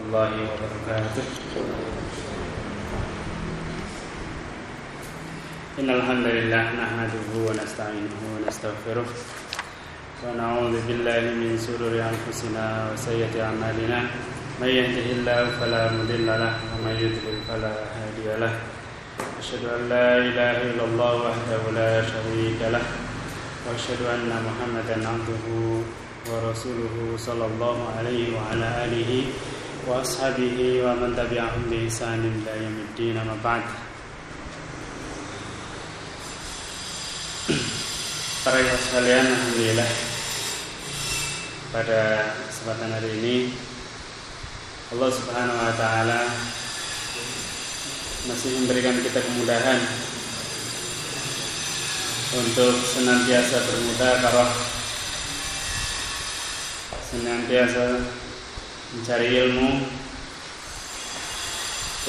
الله وبركاته. إن الحمد لله نحمده ونستعينه ونستغفره ونعوذ بالله من شرور أنفسنا وسيئات أعمالنا. من يهده الله فلا مضل له ومن يضلل فلا هادي له. أشهد أن لا إله إلا الله وحده لا شريك له. وأشهد أن محمدا عبده ورسوله صلى الله عليه وعلى آله وأصحابه ومن تبعهم بإحسان إلى يوم الدين أما بعد Para yang sekalian, Alhamdulillah Pada kesempatan hari ini Allah subhanahu wa ta'ala Masih memberikan kita kemudahan Untuk senantiasa bermudakarah Senantiasa mencari ilmu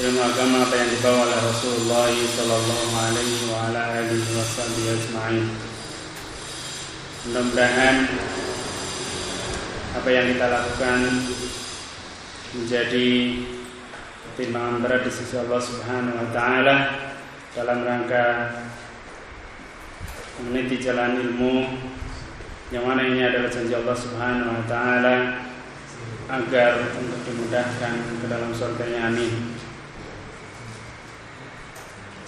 ilmu agama apa yang dibawa oleh Rasulullah sallallahu alaihi wa ala alihi wasallam Mudah-mudahan apa yang kita lakukan menjadi timbangan berat di sisi Allah Subhanahu wa taala dalam rangka meniti jalan ilmu yang mana ini adalah janji Allah Subhanahu wa taala agar untuk dimudahkan ke dalam surganya amin.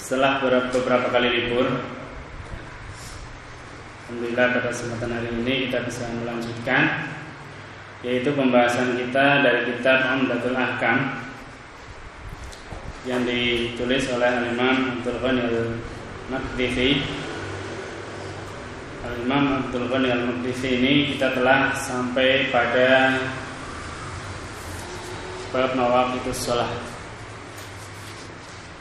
Setelah beberapa kali libur Alhamdulillah pada kesempatan hari ini kita bisa melanjutkan yaitu pembahasan kita dari kitab Umdatul Ahkam yang ditulis oleh Imam Abdul Ghani Al-Maqdisi Al-Imam Abdul Ghani Al-Maqdisi ini kita telah sampai pada bab itu sholat.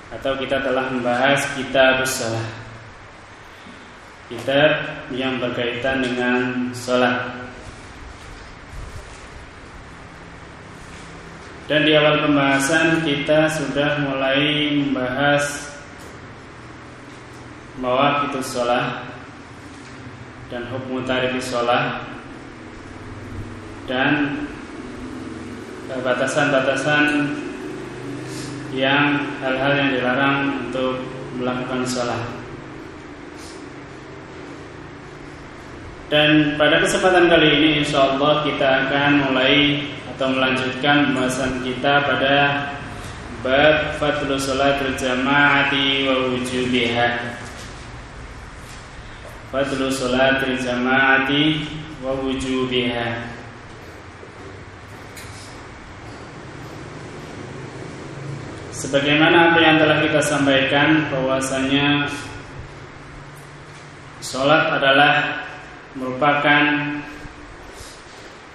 Atau kita telah membahas kitab sholat. Kitab yang berkaitan dengan sholat. Dan di awal pembahasan kita sudah mulai membahas itu sholat dan hukum tarif sholat dan batasan-batasan yang hal-hal yang dilarang untuk melakukan sholat. Dan pada kesempatan kali ini insya Allah kita akan mulai atau melanjutkan pembahasan kita pada bab fadlu sholatul jama'ati wa wujubiha. Fadlu sholatul jama'ati wa wujubiha. Sebagaimana apa yang telah kita sampaikan bahwasanya Sholat adalah merupakan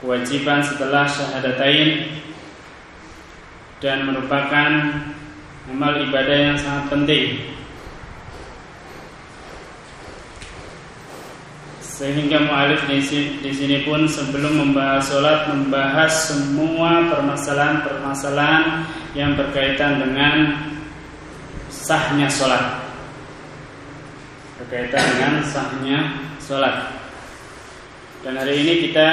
kewajiban setelah syahadatain dan merupakan amal ibadah yang sangat penting Sehingga mu'alif di sini, pun sebelum membahas sholat membahas semua permasalahan-permasalahan yang berkaitan dengan sahnya sholat. Berkaitan dengan sahnya sholat. Dan hari ini kita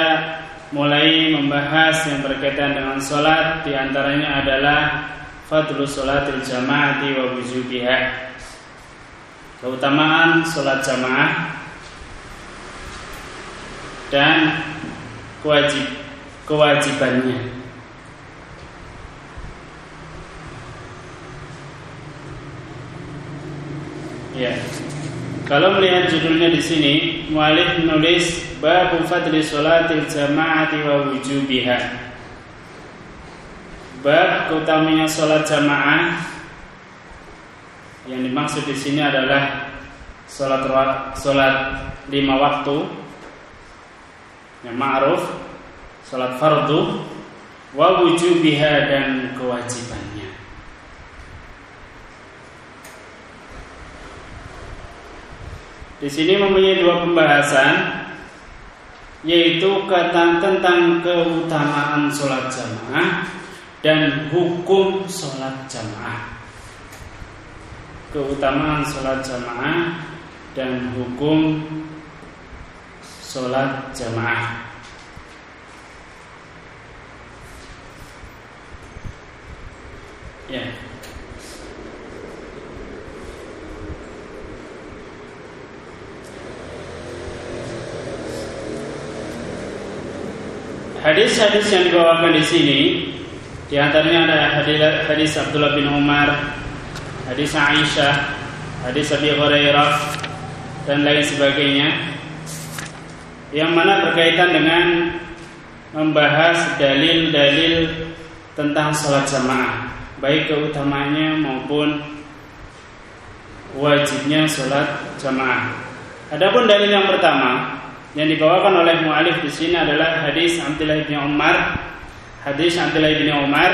mulai membahas yang berkaitan dengan sholat. Di antaranya adalah fadlu sholatil jama'ati wa wujubiha. Keutamaan sholat jamaah dan kewajib kewajibannya. Ya. Kalau melihat judulnya di sini, mualif menulis bab fadli sholatil jama'ati wa wujubiha. Bab keutamanya sholat jamaah yang dimaksud di sini adalah sholat sholat lima waktu yang ma'ruf salat fardu wa wujubiha dan kewajibannya Di sini mempunyai dua pembahasan yaitu kata tentang keutamaan sholat jamaah dan hukum sholat jamaah. Keutamaan sholat jamaah dan hukum sholat jamaah. Ya. Hadis-hadis yang dibawakan di sini di antaranya ada hadis, hadis Abdullah bin Umar, hadis Aisyah, hadis Abi Hurairah dan lain sebagainya yang mana berkaitan dengan membahas dalil-dalil tentang sholat jamaah baik keutamanya maupun wajibnya sholat jamaah. Adapun dalil yang pertama yang dibawakan oleh mualif di sini adalah hadis Abdullah bin Umar. Hadis Abdullah bin Umar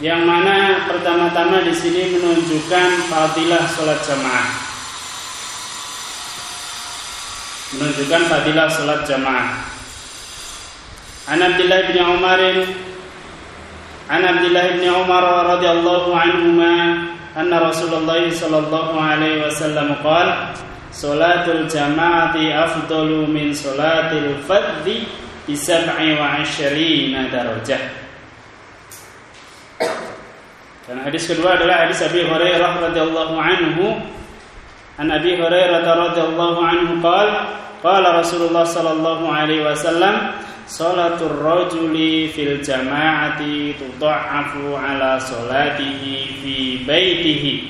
yang mana pertama-tama di sini menunjukkan fadilah sholat jamaah. Menunjukkan fadilah sholat jamaah. An Abdullah bin Umar An Abdullah bin Umar radhiyallahu anhuma anna Rasulullah sallallahu alaihi wasallam qala Salatul jama'ati afdalu min salatil fadhi bi sab'i wa asyrina darajah. Dan hadis kedua adalah hadis Abi Hurairah radhiyallahu anhu. An Abi Hurairah radhiyallahu anhu qala قال رسول الله صلى الله عليه وسلم صلاة الرجل في الجماعة تضعف على صلاته في بيته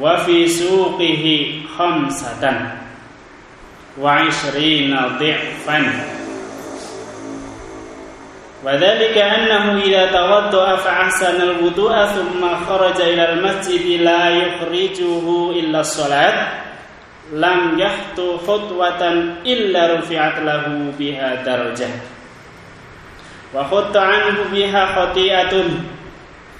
وفي سوقه خمسة وعشرين ضعفا. وذلك أنه إذا توضأ فأحسن الوضوء ثم خرج إلى المسجد لا يخرجه إلا الصلاة. lam yahtu khutwatan illa rufi'at lahu biha darjah. Wa khutta anhu biha khati'atun.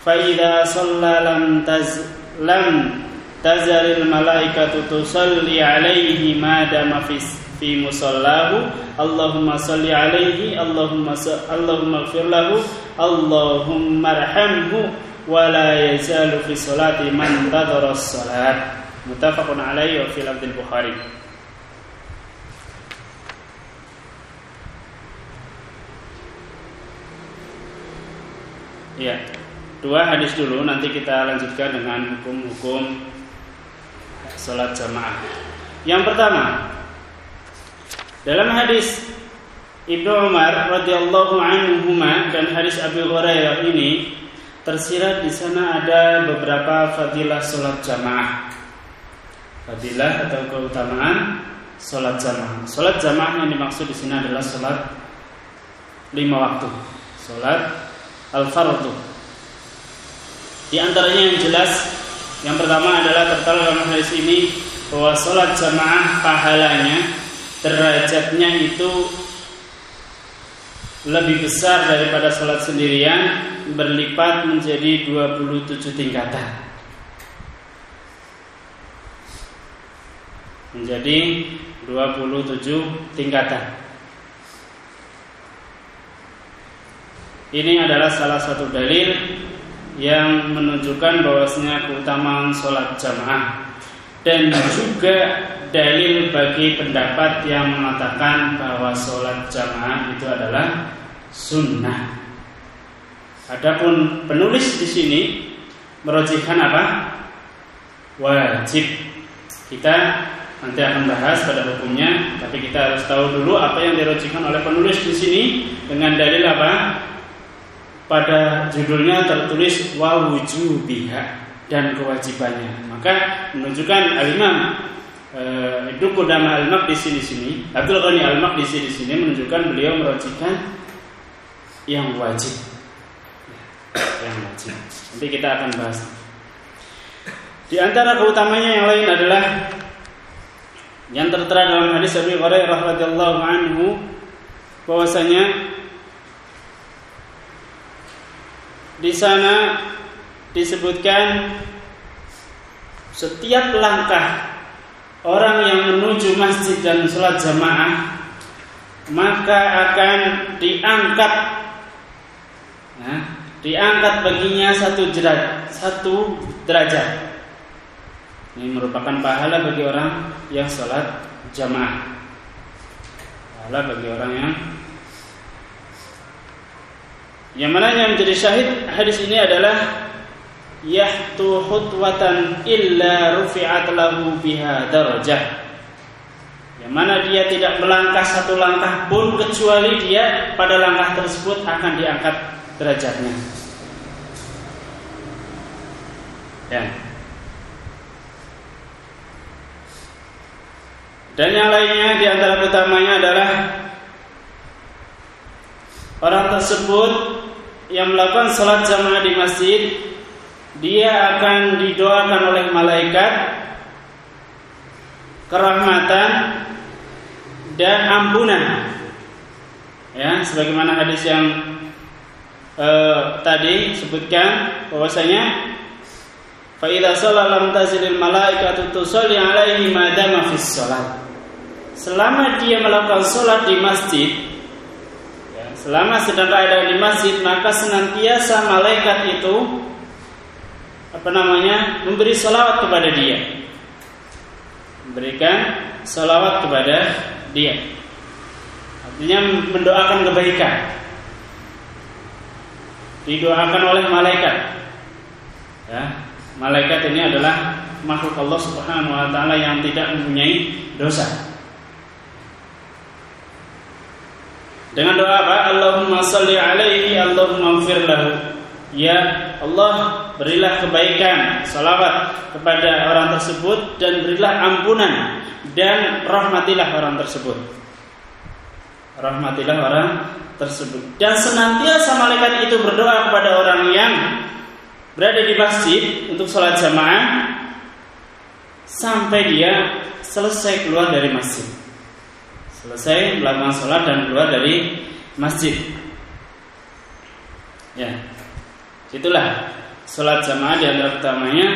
Fa idza shalla lam taz lam tazalil malaikatu tusalli alaihi ma dama fis fi musallahu. Allahumma salli alaihi Allahumma Allahumma ighfir lahu. Allahumma arhamhu wa la yazalu fi salati man tadara salat muttafaqun alaihi wa fi lafdzil bukhari Ya, dua hadis dulu nanti kita lanjutkan dengan hukum-hukum sholat jamaah. Yang pertama, dalam hadis Ibnu Umar radhiyallahu anhu dan hadis Abu Hurairah ini tersirat di sana ada beberapa fadilah sholat jamaah. Fadilah atau keutamaan sholat jamaah. Sholat jamaah yang dimaksud di sini adalah sholat lima waktu. Sholat al-fardu. Di antaranya yang jelas yang pertama adalah tertera dalam hadis ini bahwa sholat jamaah pahalanya derajatnya itu lebih besar daripada sholat sendirian berlipat menjadi 27 tingkatan menjadi 27 tingkatan ini adalah salah satu dalil yang menunjukkan bahwasanya keutamaan sholat jamaah dan juga dalil bagi pendapat yang mengatakan bahwa sholat jamaah itu adalah sunnah. Adapun penulis di sini merujukkan apa? Wajib. Kita nanti akan bahas pada hukumnya, tapi kita harus tahu dulu apa yang dirujukkan oleh penulis di sini dengan dalil apa? pada judulnya tertulis wawujubiha dan kewajibannya. Maka menunjukkan al-Imam e, Ibnu al-Maqdisi di sini, Abdul Ghani al-Maqdisi di sini menunjukkan beliau merajikan yang wajib. Yang wajib. Nanti kita akan bahas. Di antara keutamanya yang lain adalah yang tertera dalam hadis Abi Hurairah radhiyallahu anhu bahwasanya Di sana disebutkan setiap langkah orang yang menuju masjid dan sholat jamaah maka akan diangkat nah, diangkat baginya satu derajat satu derajat ini merupakan pahala bagi orang yang sholat jamaah pahala bagi orang yang Yang mana yang menjadi syahid hadis ini adalah yahtu khutwatan illa rufi'at lahu biha darajah yang mana dia tidak melangkah satu langkah pun kecuali dia pada langkah tersebut akan diangkat derajatnya. Ya. Dan yang lainnya di antara utamanya adalah orang tersebut yang melakukan sholat jamaah di masjid, dia akan didoakan oleh malaikat kerahmatan dan ampunan. Ya, sebagaimana hadis yang eh, tadi sebutkan bahwasanya fa idza shalla lam tazilil malaikatu tusalli alaihi ma dama fis salat. Selama dia melakukan sholat di masjid, ya, selama sedang ada di masjid, maka senantiasa malaikat itu apa namanya memberi sholawat kepada dia, memberikan sholawat kepada dia. Artinya mendoakan kebaikan. Didoakan oleh malaikat. Ya, malaikat ini adalah makhluk Allah Subhanahu wa taala yang tidak mempunyai dosa. Dengan doa apa? Allahumma salli alaihi Allahumma gfir lahu. Ya Allah, berilah kebaikan, salawat kepada orang tersebut dan berilah ampunan dan rahmatilah orang tersebut. Rahmatilah orang tersebut. Dan senantiasa malaikat itu berdoa kepada orang yang berada di masjid untuk sholat jamaah sampai dia selesai keluar dari masjid. Selesai melakukan sholat dan keluar dari masjid. Ya, itulah sholat jamaah di antara utamanya.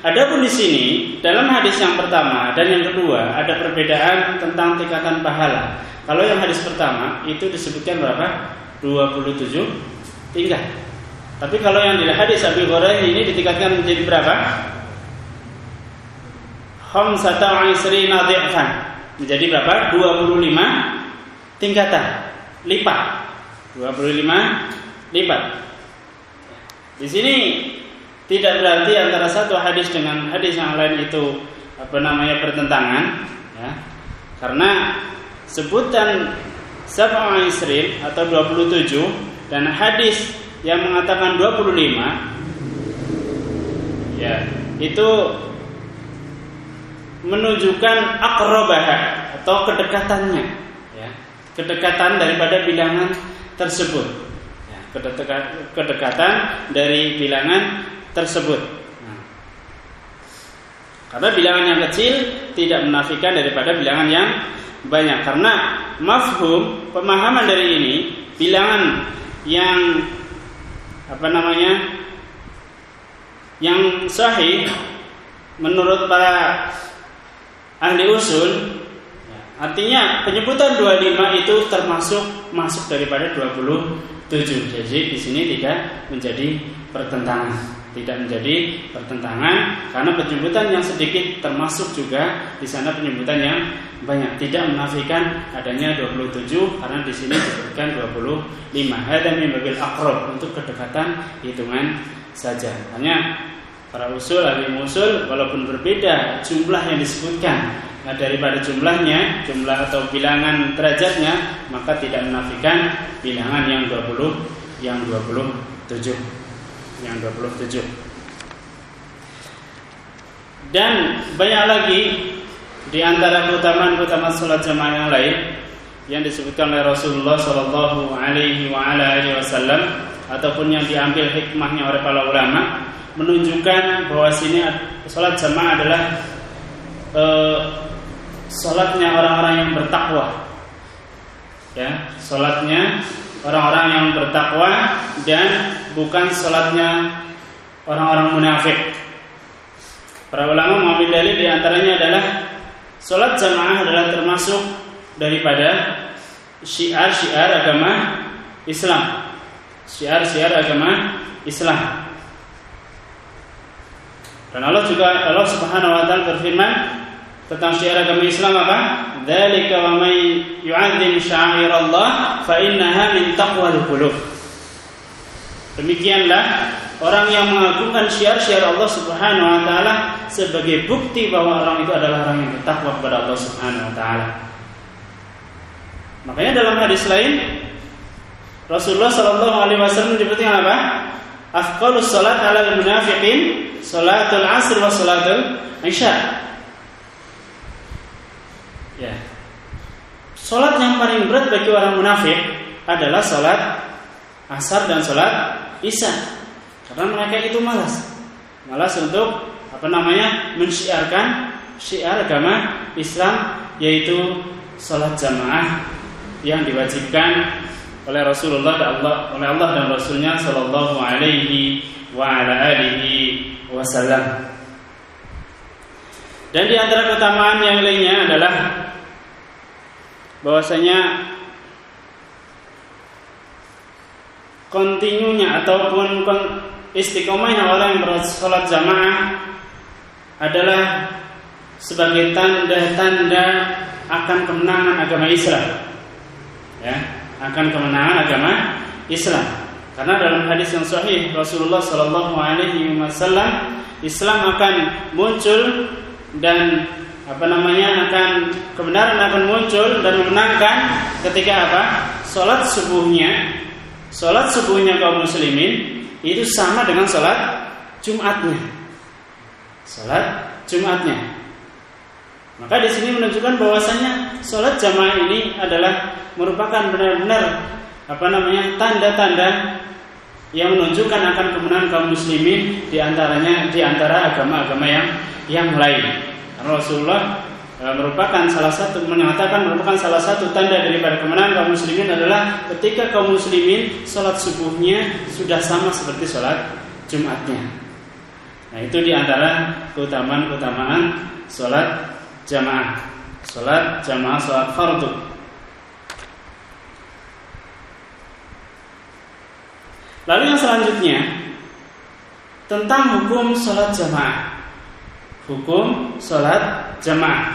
Adapun di sini dalam hadis yang pertama dan yang kedua ada perbedaan tentang tingkatan pahala. Kalau yang hadis pertama itu disebutkan berapa? 27 tingkat. Tapi kalau yang di hadis Abi Hurairah ini ditingkatkan menjadi berapa? Khamsata isrina dhi'fan. Menjadi berapa? 25 tingkatan lipat. 25 lipat. Di sini tidak berarti antara satu hadis dengan hadis yang lain itu apa namanya pertentangan, ya. Karena sebutan sab'a isrin atau 27 dan hadis yang mengatakan 25 ya itu menunjukkan akrobah atau kedekatannya ya. Kedekatan daripada bilangan tersebut ya, kedekatan dari bilangan tersebut. Nah, karena bilangan yang kecil tidak menafikan daripada bilangan yang banyak. Karena mafhum pemahaman dari ini bilangan yang apa namanya yang sahih menurut para ahli usul artinya penyebutan 25 itu termasuk masuk daripada 27 jadi di sini tidak menjadi pertentangan tidak menjadi pertentangan karena penyebutan yang sedikit termasuk juga di sana penyebutan yang banyak. Tidak menafikan adanya 27 karena di sini disebutkan 25 ada min untuk kedekatan hitungan saja. Hanya para usul ahli usul walaupun berbeda jumlah yang disebutkan. Nah daripada jumlahnya jumlah atau bilangan derajatnya maka tidak menafikan bilangan yang 20 yang 27 yang 27 dan banyak lagi di antara keutamaan-keutamaan salat jamaah yang lain yang disebutkan oleh Rasulullah Shallallahu Alaihi Wasallam ataupun yang diambil hikmahnya oleh para ulama menunjukkan bahwa sini salat jamaah adalah e, salatnya orang-orang yang bertakwa. Ya, salatnya orang-orang yang bertakwa dan bukan salatnya orang-orang munafik. Para ulama mengambil dalil di antaranya adalah Sholat jamaah adalah termasuk daripada syiar-syiar agama Islam. Syiar-syiar agama Islam. Dan Allah juga Allah Subhanahu wa taala berfirman tentang syiar agama Islam apa? Dzalika wa may yu'azzim sya'airallah fa innaha min taqwal qulub. Demikianlah orang yang mengagungkan syiar-syiar Allah Subhanahu wa taala sebagai bukti bahwa orang itu adalah orang yang bertakwa kepada Allah Subhanahu wa taala. Makanya dalam hadis lain Rasulullah Shallallahu alaihi wasallam menyebutnya apa? Afqalus salat ala munafiqin salatul asr wa salatul isya. Ya. Salat yang paling berat bagi orang munafik adalah salat asar dan salat isya. Karena mereka itu malas. Malas untuk apa namanya? mensyiarkan syiar agama Islam yaitu salat jamaah yang diwajibkan oleh Rasulullah dan Allah oleh Allah dan Rasulnya Shallallahu Alaihi wa ala alihi wasallam. Dan di antara keutamaan yang lainnya adalah bahwasanya kontinunya ataupun istiqomahnya orang yang bersolat jamaah adalah sebagai tanda-tanda akan kemenangan agama Islam. Ya, akan kemenangan agama Islam. Karena dalam hadis yang sahih Rasulullah Shallallahu Alaihi Wasallam Islam akan muncul dan apa namanya akan kebenaran akan muncul dan memenangkan ketika apa? Salat subuhnya Sholat subuhnya kaum muslimin itu sama dengan sholat Jumatnya. Sholat Jumatnya. Maka di sini menunjukkan bahwasanya sholat jamaah ini adalah merupakan benar-benar apa namanya tanda-tanda yang menunjukkan akan kemenangan kaum muslimin di antaranya di antara agama-agama yang yang lain. Rasulullah E, merupakan salah satu menyatakan merupakan salah satu tanda daripada kemenangan kaum muslimin adalah ketika kaum muslimin sholat subuhnya sudah sama seperti sholat jumatnya. Nah itu di antara keutamaan-keutamaan sholat jamaah, sholat jamaah, sholat fardu. Lalu yang selanjutnya tentang hukum sholat jamaah. Hukum sholat jamaah.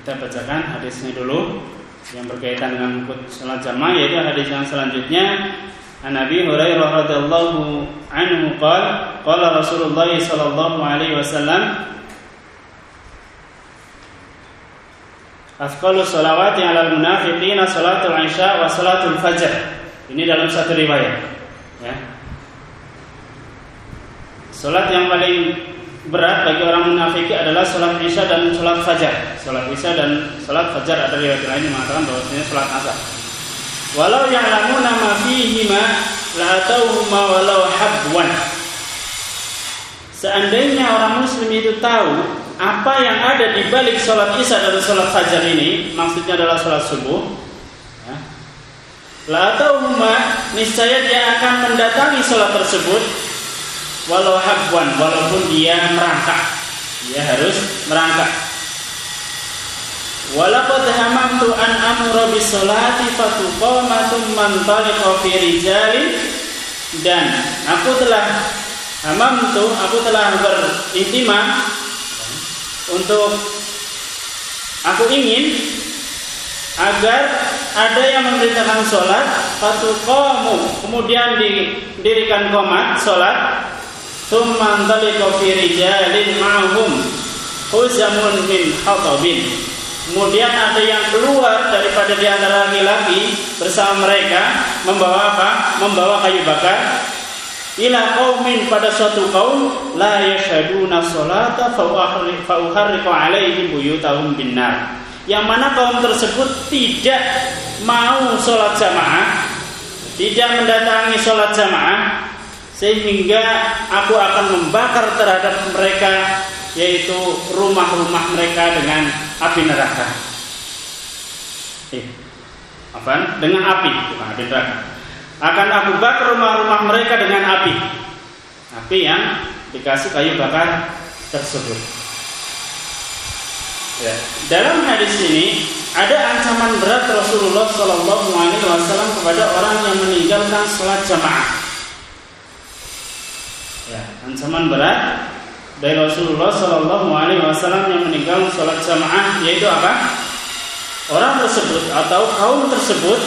Kita bacakan hadisnya dulu yang berkaitan dengan sholat jamaah yaitu hadis yang selanjutnya An Hurairah radhiyallahu anhu qala qala Rasulullah sallallahu alaihi wasallam Afqalu salawati ala munafiqina salatul isya wa salatul fajr. Ini dalam satu riwayat. Ya. Salat yang paling berat bagi orang munafik adalah sholat isya dan sholat fajar. Sholat isya dan sholat fajar ada riwayat lain yang mengatakan bahwasanya sholat asar. Walau yang lamu nama fihima tauhuma walau habwan. Seandainya orang muslim itu tahu apa yang ada di balik sholat isya dan sholat fajar ini, maksudnya adalah sholat subuh. Ya. La tauhuma niscaya dia akan mendatangi sholat tersebut walau habwan walaupun dia merangkak dia harus merangkak Walaqad hamamtu an amura bis salati fatuqama thumma taliqa fi rijalin dan aku telah hamamtu aku telah berintimah untuk aku ingin agar ada yang memberitakan sholat fatuqamu kemudian didirikan komat sholat Thumma antaliqa fi rijalin ma'hum huzamun min hatabin. Kemudian ada yang keluar daripada di antara laki-laki bersama mereka membawa apa? Membawa kayu bakar ila qaumin pada suatu kaum la yashaduna salata fa uharriqu alaihim buyutahum binnar. Yang mana kaum tersebut tidak mau sholat jamaah, tidak mendatangi sholat jamaah, sehingga aku akan membakar terhadap mereka yaitu rumah-rumah mereka dengan api neraka. Eh, apa? Dengan api, bukan api neraka. Akan aku bakar rumah-rumah mereka dengan api. Api yang dikasih kayu bakar tersebut. Ya. Dalam hadis ini ada ancaman berat Rasulullah Shallallahu Alaihi Wasallam kepada orang yang meninggalkan sholat jamaah ya, ancaman berat dari Rasulullah Shallallahu Alaihi Wasallam yang meninggal sholat jamaah yaitu apa? Orang tersebut atau kaum tersebut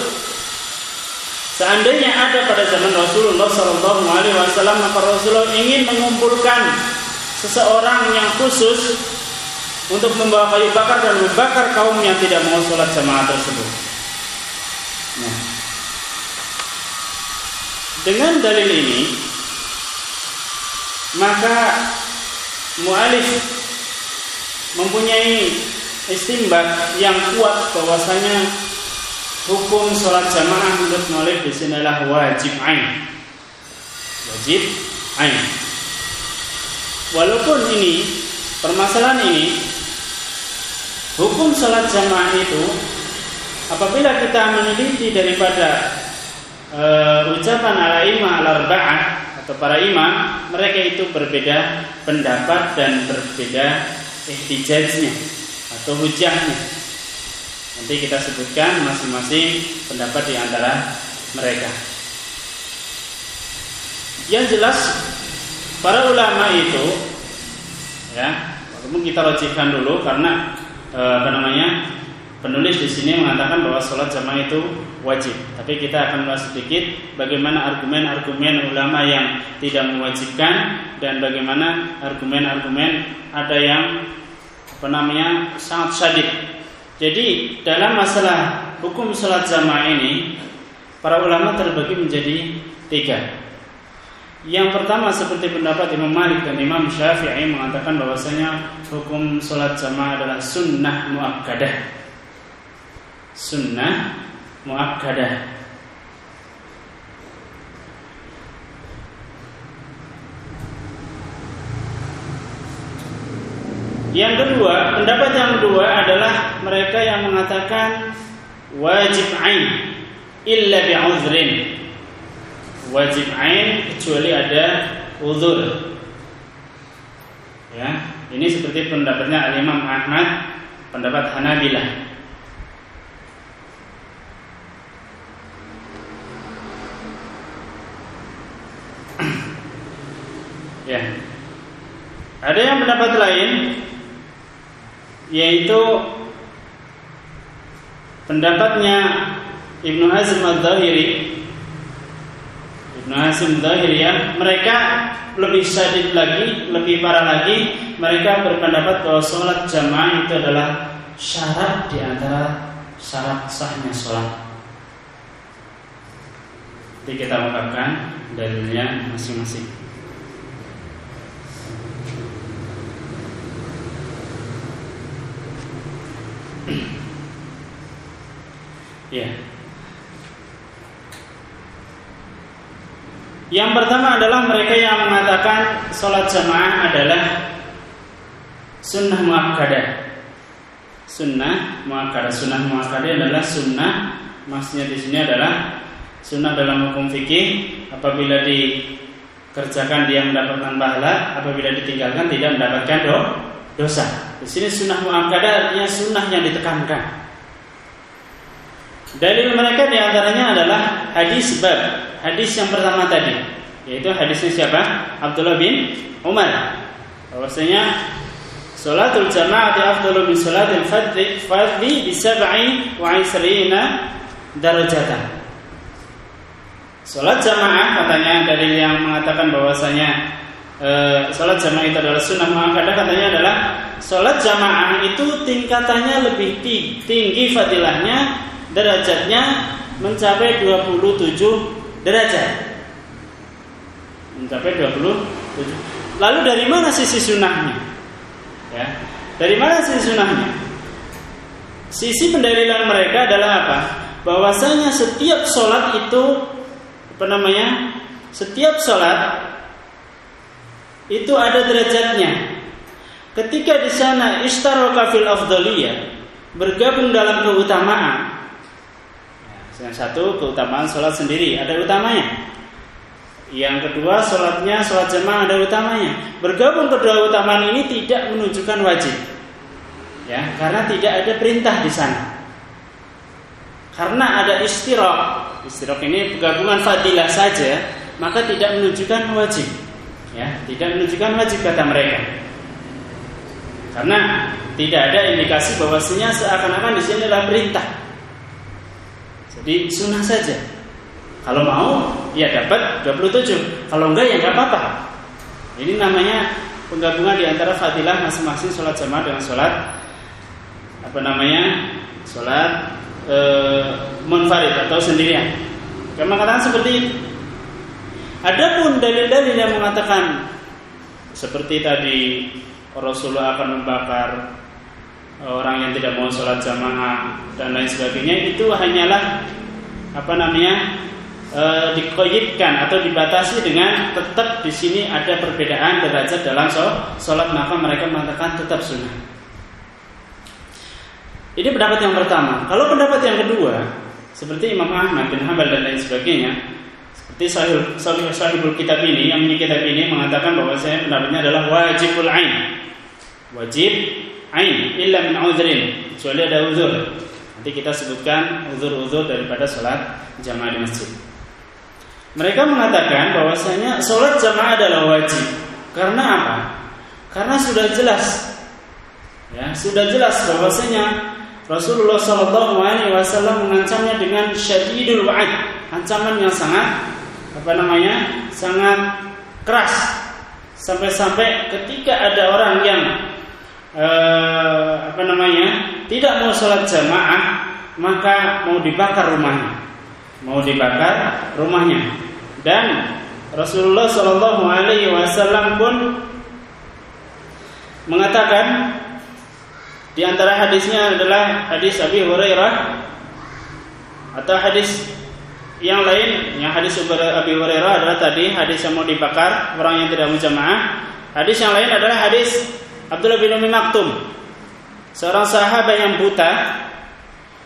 Seandainya ada pada zaman Rasulullah Shallallahu Alaihi Wasallam maka Rasulullah ingin mengumpulkan seseorang yang khusus untuk membawa kayu bakar dan membakar kaum yang tidak mau sholat jamaah tersebut. Nah, dengan dalil ini maka mualif mempunyai istimbat yang kuat bahwasanya hukum sholat jamaah menurut Malik di sini adalah wajib ain. Wajib ain. Walaupun ini permasalahan ini hukum sholat jamaah itu apabila kita meneliti daripada uh, ucapan ala imam al atau para imam mereka itu berbeda pendapat dan berbeda ihtijajnya atau hujahnya Nanti kita sebutkan masing-masing pendapat di antara mereka. Yang jelas para ulama itu ya, walaupun kita wajibkan dulu karena e, apa namanya? Penulis di sini mengatakan bahwa sholat jamaah itu wajib. Tapi kita akan bahas sedikit bagaimana argumen-argumen ulama yang tidak mewajibkan dan bagaimana argumen-argumen ada yang apa namanya sangat syadid jadi dalam masalah hukum sholat jamaah ini para ulama terbagi menjadi tiga. Yang pertama seperti pendapat Imam Malik dan Imam Syafi'i mengatakan bahwasanya hukum sholat jamaah adalah sunnah muakkadah. Sunnah muakkadah. Yang kedua, pendapat yang kedua adalah mereka yang mengatakan wajib ain illa bi'udhrin. Wajib ain kecuali ada uzur. Ya, ini seperti pendapatnya Al-Imam Ahmad, pendapat Hanabilah. ya. Ada yang pendapat lain yaitu pendapatnya Ibnu Hazm al-Zahiri. Ibnu Hazm al-Zahiri ya. Mereka lebih sadid lagi lebih parah lagi mereka berpendapat bahwa sholat jamaah itu adalah syarat di antara syarat sahnya sholat. Jadi kita ungkapkan dalilnya masing-masing Ya. Yang pertama adalah mereka yang mengatakan sholat jamaah adalah sunnah muakkadah. Sunnah muakkadah. Sunnah muakkadah adalah sunnah. Maksudnya di sini adalah sunnah dalam hukum fikih. Apabila dikerjakan dia mendapatkan pahala, apabila ditinggalkan tidak mendapatkan dosa. Di sini sunnah muakkadah artinya sunnah yang ditekankan. Dalil mereka di antaranya adalah hadis bab Hadis yang pertama tadi Yaitu hadisnya siapa? Abdullah bin Umar Bahwasanya Salatul jama'ati afdalu min salatil fadli Fadli bisab'i wa isrina darajatan Salat jamaah katanya dari yang mengatakan bahwasanya e, salat jamaah itu adalah sunnah maka katanya adalah salat jamaah itu tingkatannya lebih tinggi fadilahnya derajatnya mencapai 27 derajat. Mencapai 27. Lalu dari mana sisi sunnahnya? Ya. Dari mana sisi sunnahnya? Sisi pendalilan mereka adalah apa? Bahwasanya setiap sholat itu apa namanya? Setiap sholat itu ada derajatnya. Ketika di sana istaraka fil afdaliyah bergabung dalam keutamaan yang satu keutamaan sholat sendiri ada utamanya. Yang kedua sholatnya sholat jemaah ada utamanya. Bergabung kedua utamaan ini tidak menunjukkan wajib, ya karena tidak ada perintah di sana. Karena ada istirok, istirok ini gabungan fadilah saja, maka tidak menunjukkan wajib, ya tidak menunjukkan wajib kata mereka. Karena tidak ada indikasi bahwasanya seakan-akan di sini adalah perintah. Jadi sunnah saja. Kalau mau ya dapat 27. Kalau enggak ya enggak apa-apa. Ini namanya penggabungan di antara fadilah masing-masing sholat jamaah dengan sholat apa namanya sholat e, munfarid atau sendirian. Karena katakan seperti. Adapun dalil-dalil yang mengatakan seperti tadi Rasulullah akan membakar orang yang tidak mau sholat jamaah dan lain sebagainya itu hanyalah apa namanya e, dikoyitkan atau dibatasi dengan tetap di sini ada perbedaan derajat dalam sholat maka mereka mengatakan tetap sunnah. Ini pendapat yang pertama. Kalau pendapat yang kedua, seperti Imam Ahmad bin Hambal dan lain sebagainya, seperti sahih sahih sahibul kitab ini yang punya kitab ini mengatakan bahwa saya pendapatnya adalah wajibul ain. Wajib ain illa min udhrin, kecuali ada uzur. Nanti kita sebutkan uzur-uzur daripada sholat jamaah di masjid. Mereka mengatakan bahwasanya sholat jamaah adalah wajib. Karena apa? Karena sudah jelas, ya sudah jelas bahwasanya Rasulullah Shallallahu Alaihi Wasallam mengancamnya dengan syadidul wa'id, ancaman yang sangat apa namanya sangat keras. Sampai-sampai ketika ada orang yang eh, apa namanya tidak mau sholat jamaah maka mau dibakar rumahnya. Mau dibakar rumahnya. Dan Rasulullah Shallallahu Alaihi Wasallam pun mengatakan di antara hadisnya adalah hadis Abi Hurairah atau hadis yang lain, yang hadis Abi Hurairah adalah tadi hadis yang mau dibakar orang yang tidak menjamaah. Hadis yang lain adalah hadis Abdullah bin Umi Maktum, seorang sahabat yang buta,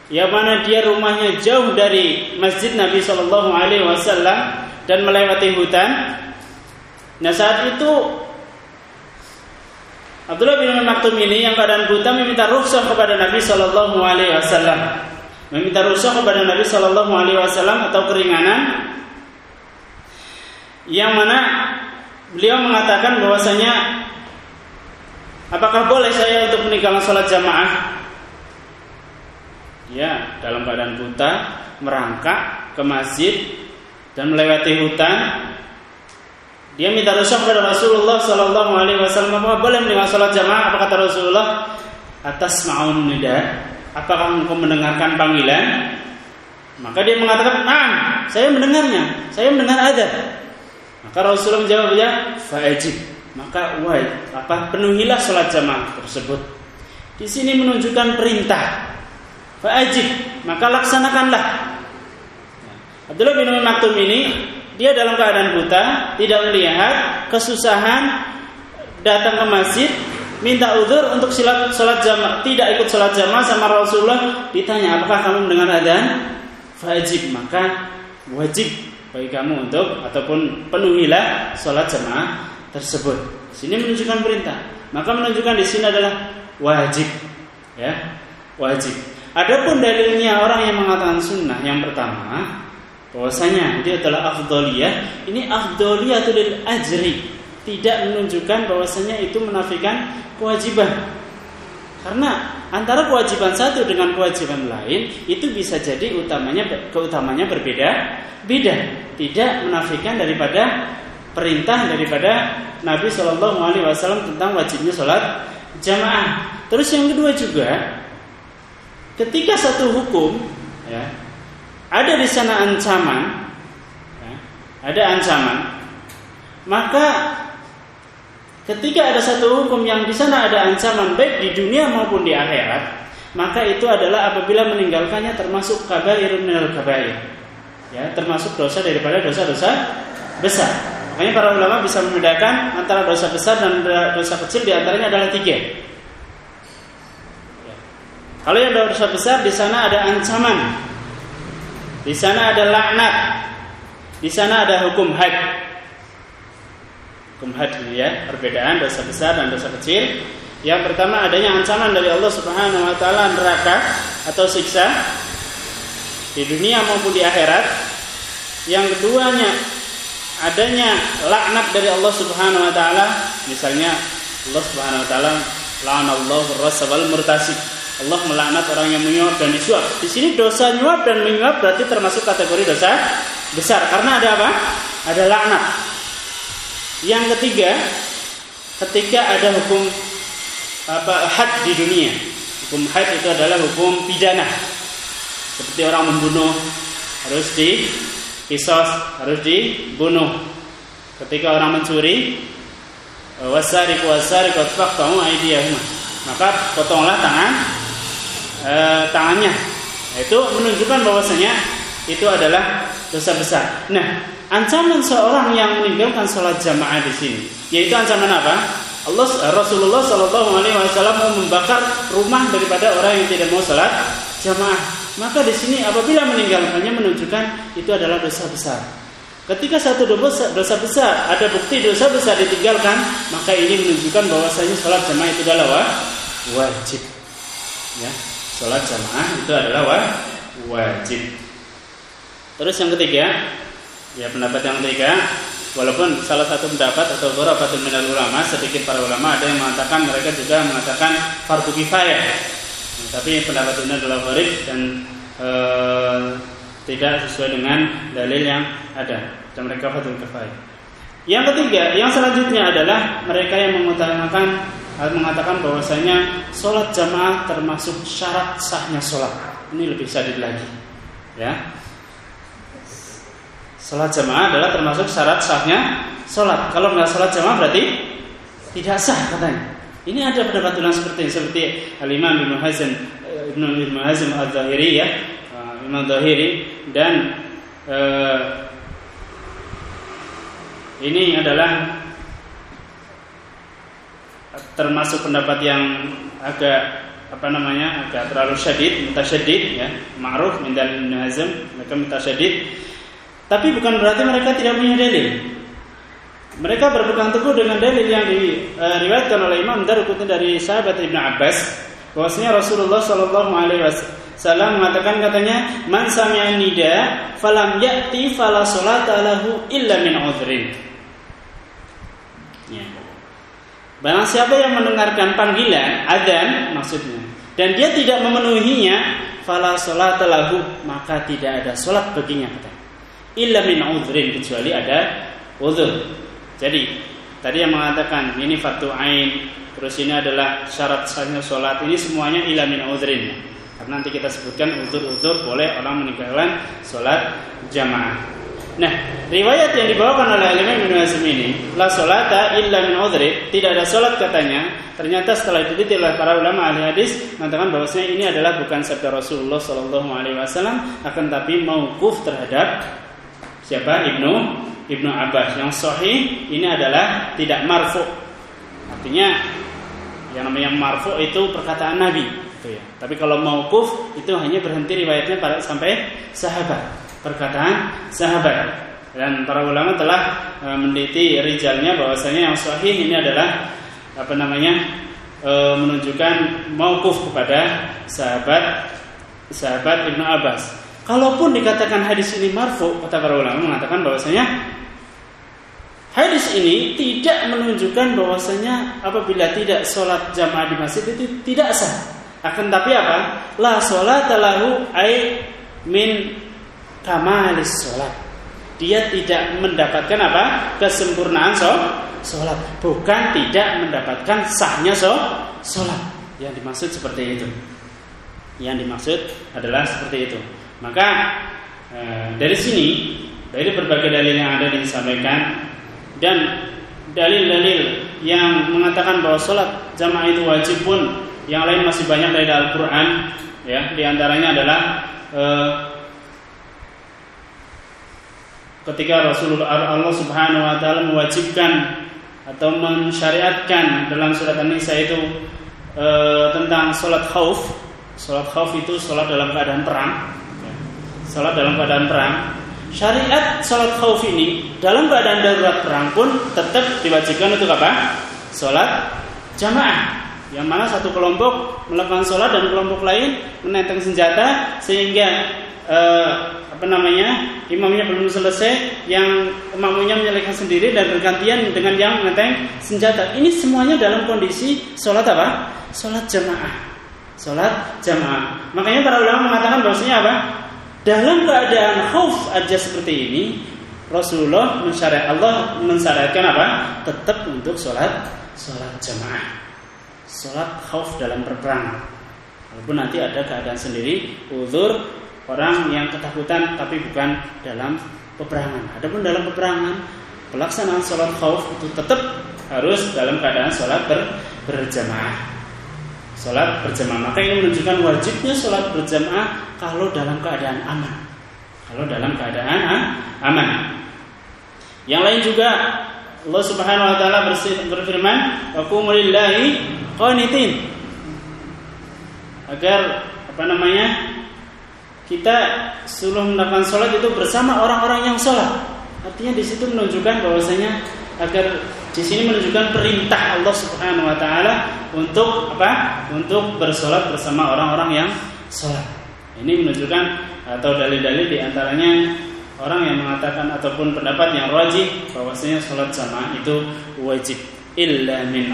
yang mana dia rumahnya jauh dari masjid Nabi Shallallahu Alaihi Wasallam dan melewati hutan. Nah saat itu Abdullah bin Maktum ini yang keadaan buta meminta rukhsah kepada Nabi Shallallahu Alaihi Wasallam, meminta rukhsah kepada Nabi Shallallahu Alaihi Wasallam atau keringanan, yang mana beliau mengatakan bahwasanya apakah boleh saya untuk meninggalkan sholat jamaah? Ya, dalam keadaan buta merangkak ke masjid dan melewati hutan dia minta rusak kepada Rasulullah Sallallahu Alaihi Wasallam apa boleh mendengar salat jamaah? Apa kata Rasulullah? Atas maun nida. Apakah engkau mendengarkan panggilan? Maka dia mengatakan, "Nah, saya mendengarnya. Saya mendengar ada." Maka Rasulullah menjawabnya, "Fa'ajib." Maka wahai, apa penuhilah salat jamaah tersebut. Di sini menunjukkan perintah. Fa'ajib, maka laksanakanlah. Abdullah bin Maktum ini dia dalam keadaan buta, tidak melihat, kesusahan, datang ke masjid, minta uzur untuk silat sholat jamaah, tidak ikut sholat jamaah sama Rasulullah. Ditanya, apakah kamu mendengar adzan? Wajib, maka wajib bagi kamu untuk ataupun penuhilah sholat jamaah tersebut. Sini menunjukkan perintah. Maka menunjukkan di sini adalah wajib, ya wajib. Adapun dalilnya orang yang mengatakan sunnah yang pertama bahwasanya itu adalah afdoliyah ini afdoliyah lil ajri tidak menunjukkan bahwasanya itu menafikan kewajiban. Karena antara kewajiban satu dengan kewajiban lain itu bisa jadi utamanya keutamanya berbeda beda. Tidak menafikan daripada perintah daripada Nabi Shallallahu Alaihi Wasallam tentang wajibnya sholat jamaah. Terus yang kedua juga ketika satu hukum ya ada di sana ancaman, ya, ada ancaman, maka ketika ada satu hukum yang di sana ada ancaman baik di dunia maupun di akhirat, maka itu adalah apabila meninggalkannya termasuk kabair minal kabair. Ya, termasuk dosa daripada dosa-dosa besar. Makanya para ulama bisa membedakan antara dosa besar dan dosa kecil di antaranya adalah tiga. Ya. Kalau yang dosa besar di sana ada ancaman di sana ada laknat. Di sana ada hukum had. Hukum had ya, perbedaan dosa besar dan dosa kecil. Yang pertama adanya ancaman dari Allah Subhanahu wa taala neraka atau siksa di dunia maupun di akhirat. Yang keduanya adanya laknat dari Allah Subhanahu wa taala, misalnya Allah Subhanahu wa taala la'anallahu rasabal murtasib Allah melaknat orang yang menyuap dan disuap. Di sini dosa nyuap dan menyuap berarti termasuk kategori dosa besar karena ada apa? Ada laknat. Yang ketiga, ketika ada hukum apa had di dunia. Hukum had itu adalah hukum pidana. Seperti orang membunuh harus di kisos, harus dibunuh. Ketika orang mencuri, wasariq wasariq faqtamu aydiyahuma. Maka potonglah tangan e, tangannya. Itu menunjukkan bahwasanya itu adalah dosa besar. Nah, ancaman seorang yang meninggalkan sholat jamaah di sini, yaitu ancaman apa? Allah Rasulullah Shallallahu Alaihi Wasallam membakar rumah daripada orang yang tidak mau sholat jamaah. Maka di sini apabila meninggalkannya menunjukkan itu adalah dosa besar. Ketika satu dosa, dosa besar ada bukti dosa besar ditinggalkan, maka ini menunjukkan bahwasanya sholat jamaah itu adalah wajib. Ya, sholat jamaah itu adalah wajib. Terus yang ketiga, ya pendapat yang ketiga, walaupun salah satu pendapat atau beberapa minal ulama, sedikit para ulama ada yang mengatakan mereka juga mengatakan fardu kifayah. Nah, tapi pendapat ini adalah gharib dan e, tidak sesuai dengan dalil yang ada dan mereka fatul kifayah. Yang ketiga, yang selanjutnya adalah mereka yang mengutamakan mengatakan bahwasanya sholat jamaah termasuk syarat sahnya sholat. Ini lebih sadid lagi, ya. Sholat jamaah adalah termasuk syarat sahnya sholat. Kalau nggak sholat jamaah berarti tidak sah katanya. Ini ada pendapat ulang seperti seperti Al Imam Ibnu Hazm Ibnu Ibnu Hazm Al-Zahiri ya, Imam Zahiri dan uh, ini adalah termasuk pendapat yang agak apa namanya agak terlalu syadid, mutasyadid ya, ma'ruf min Ibnu Hazm, mereka mutasyadid. Tapi bukan berarti mereka tidak punya dalil. Mereka berpegang teguh dengan dalil yang diriwayatkan oleh Imam Daruqutni dari sahabat Ibnu Abbas bahwasanya Rasulullah Shallallahu alaihi wasallam mengatakan katanya man sami'a nida falam ya'ti fala salata lahu illa min udhrin. Ya. Barang siapa yang mendengarkan panggilan adzan maksudnya dan dia tidak memenuhinya fala salata lahu maka tidak ada salat baginya kata. Illa min udhrin kecuali ada udhur. Jadi tadi yang mengatakan ini fatu ain terus ini adalah syarat sahnya salat ini semuanya illa min udhrin. Karena nanti kita sebutkan uzur-uzur boleh orang meninggalkan sholat jamaah. Nah, riwayat yang dibawakan oleh Imam Ibnu Hazm ini, la sholata illa min udhri, tidak ada sholat katanya. Ternyata setelah diteliti oleh para ulama ahli hadis mengatakan bahwasanya ini adalah bukan sabda Rasulullah Shallallahu alaihi wasallam, akan tapi mauquf terhadap siapa? Ibnu Ibnu Abbas. Yang sahih ini adalah tidak marfu. Artinya yang namanya marfu itu perkataan Nabi gitu ya. Tapi kalau maukuf itu hanya berhenti riwayatnya pada sampai sahabat, perkataan sahabat. Dan para ulama telah e, meneliti rijalnya bahwasanya yang sahih ini adalah apa namanya e, menunjukkan maukuf kepada sahabat sahabat Ibnu Abbas. Kalaupun dikatakan hadis ini marfu, kata para ulama mengatakan bahwasanya hadis ini tidak menunjukkan bahwasanya apabila tidak sholat jamaah di masjid itu tidak sah. Akan tapi apa? La sholat lahu ay min kamalis sholat. Dia tidak mendapatkan apa? Kesempurnaan sholat. Bukan tidak mendapatkan sahnya sholat. Yang dimaksud seperti itu. Yang dimaksud adalah seperti itu. Maka e, dari sini dari berbagai dalil yang ada disampaikan dan dalil-dalil yang mengatakan bahwa sholat jamaah itu wajib pun yang lain masih banyak dari Al-Quran ya di antaranya adalah eh, ketika Rasulullah Allah Subhanahu Wa Taala mewajibkan atau mensyariatkan dalam surat An-Nisa itu eh, tentang sholat khauf sholat khauf itu sholat dalam keadaan perang ya. Sholat dalam keadaan perang. Syariat sholat khauf ini dalam keadaan darurat perang pun tetap diwajibkan untuk apa? Sholat jamaah. Yang mana satu kelompok melakukan sholat dan kelompok lain menenteng senjata sehingga eh, apa namanya imamnya belum selesai yang makmumnya menyelesaikan sendiri dan bergantian dengan yang menenteng senjata. Ini semuanya dalam kondisi sholat apa? Sholat jamaah. Sholat jamaah. Makanya para ulama mengatakan bahwasanya apa dalam keadaan khauf aja seperti ini, Rasulullah mensyariat Allah mensyariatkan apa? Tetap untuk sholat sholat jamaah, sholat khauf dalam perperangan. Walaupun nanti ada keadaan sendiri, uzur orang yang ketakutan tapi bukan dalam peperangan. Adapun dalam peperangan, pelaksanaan sholat khauf itu tetap harus dalam keadaan sholat ber, berjamaah. Sholat berjamaah. Maka ini menunjukkan wajibnya sholat berjamaah kalau dalam keadaan aman. Kalau dalam keadaan aman. Yang lain juga Allah Subhanahu wa taala berfirman, "Wa qumulillahi qanitin." Agar apa namanya? Kita suruh melakukan sholat itu bersama orang-orang yang sholat. Artinya di situ menunjukkan bahwasanya agar di sini menunjukkan perintah Allah Subhanahu wa taala untuk apa? Untuk bersolat bersama orang-orang yang sholat. Ini menunjukkan atau dalil-dalil di antaranya orang yang mengatakan ataupun pendapat yang wajib bahwasanya sholat jamaah itu wajib illa min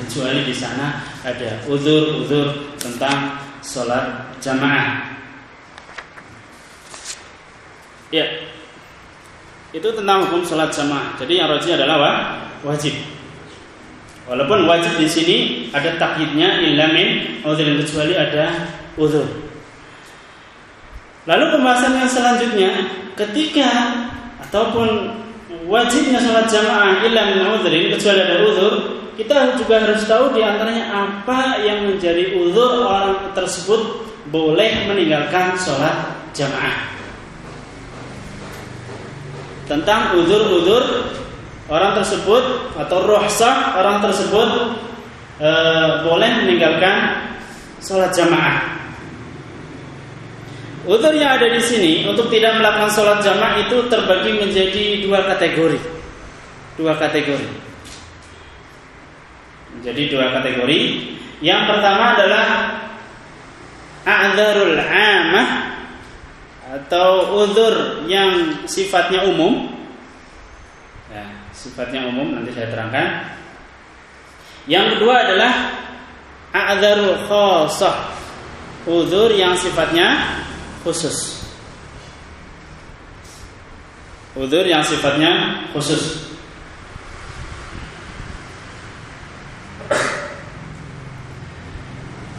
kecuali di sana ada uzur-uzur tentang sholat jamaah. Ya, itu tentang hukum sholat jamaah. Jadi yang wajib adalah apa? wajib. Walaupun wajib di sini ada takyidnya illa min udhrin kecuali ada uzur. Lalu pembahasan yang selanjutnya ketika ataupun wajibnya sholat jamaah illa min udhrin kecuali ada uzur, kita juga harus tahu di antaranya apa yang menjadi uzur orang tersebut boleh meninggalkan sholat jamaah. Tentang uzur-uzur orang tersebut atau rohsah orang tersebut e, boleh meninggalkan sholat jamaah. Utur yang ada di sini untuk tidak melakukan sholat jamaah itu terbagi menjadi dua kategori. Dua kategori. Jadi dua kategori. Yang pertama adalah a'dzarul amah atau uzur yang sifatnya umum. Ya, sifatnya umum nanti saya terangkan. Yang kedua adalah a'dzarul khassah. Uzur yang sifatnya khusus. Udur yang sifatnya khusus.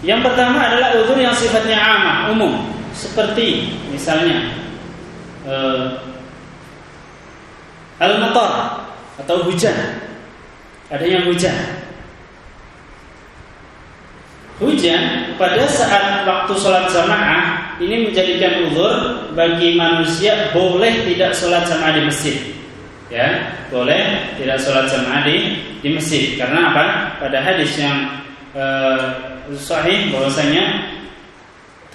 Yang pertama adalah udur yang sifatnya amah, umum, seperti misalnya uh, al-matar atau hujan. Adanya hujan. Hujan pada saat waktu sholat jamaah ini menjadikan uzur bagi manusia boleh tidak sholat jamaah di masjid. Ya, boleh tidak sholat jamaah di di masjid. Karena apa? Pada hadis yang uh, sahih bahwasanya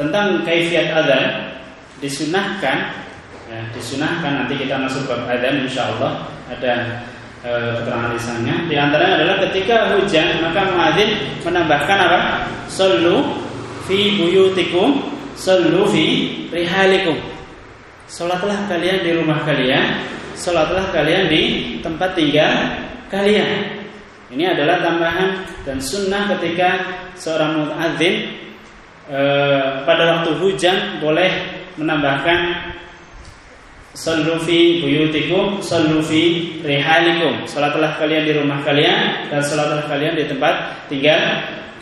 tentang kaifiat adzan disunahkan ya, disunahkan nanti kita masuk ke adzan insyaallah ada e, keterangan lisannya. Di antaranya adalah ketika hujan maka muadzin menambahkan apa? Sallu fi buyutikum, sallu fi rihalikum. Salatlah kalian di rumah kalian, salatlah kalian di tempat tinggal kalian. Ini adalah tambahan dan sunnah ketika seorang muadzin e, pada waktu hujan boleh menambahkan Sallu fi buyutikum Sallu fi rihalikum. Salatlah kalian di rumah kalian Dan salatlah kalian di tempat tinggal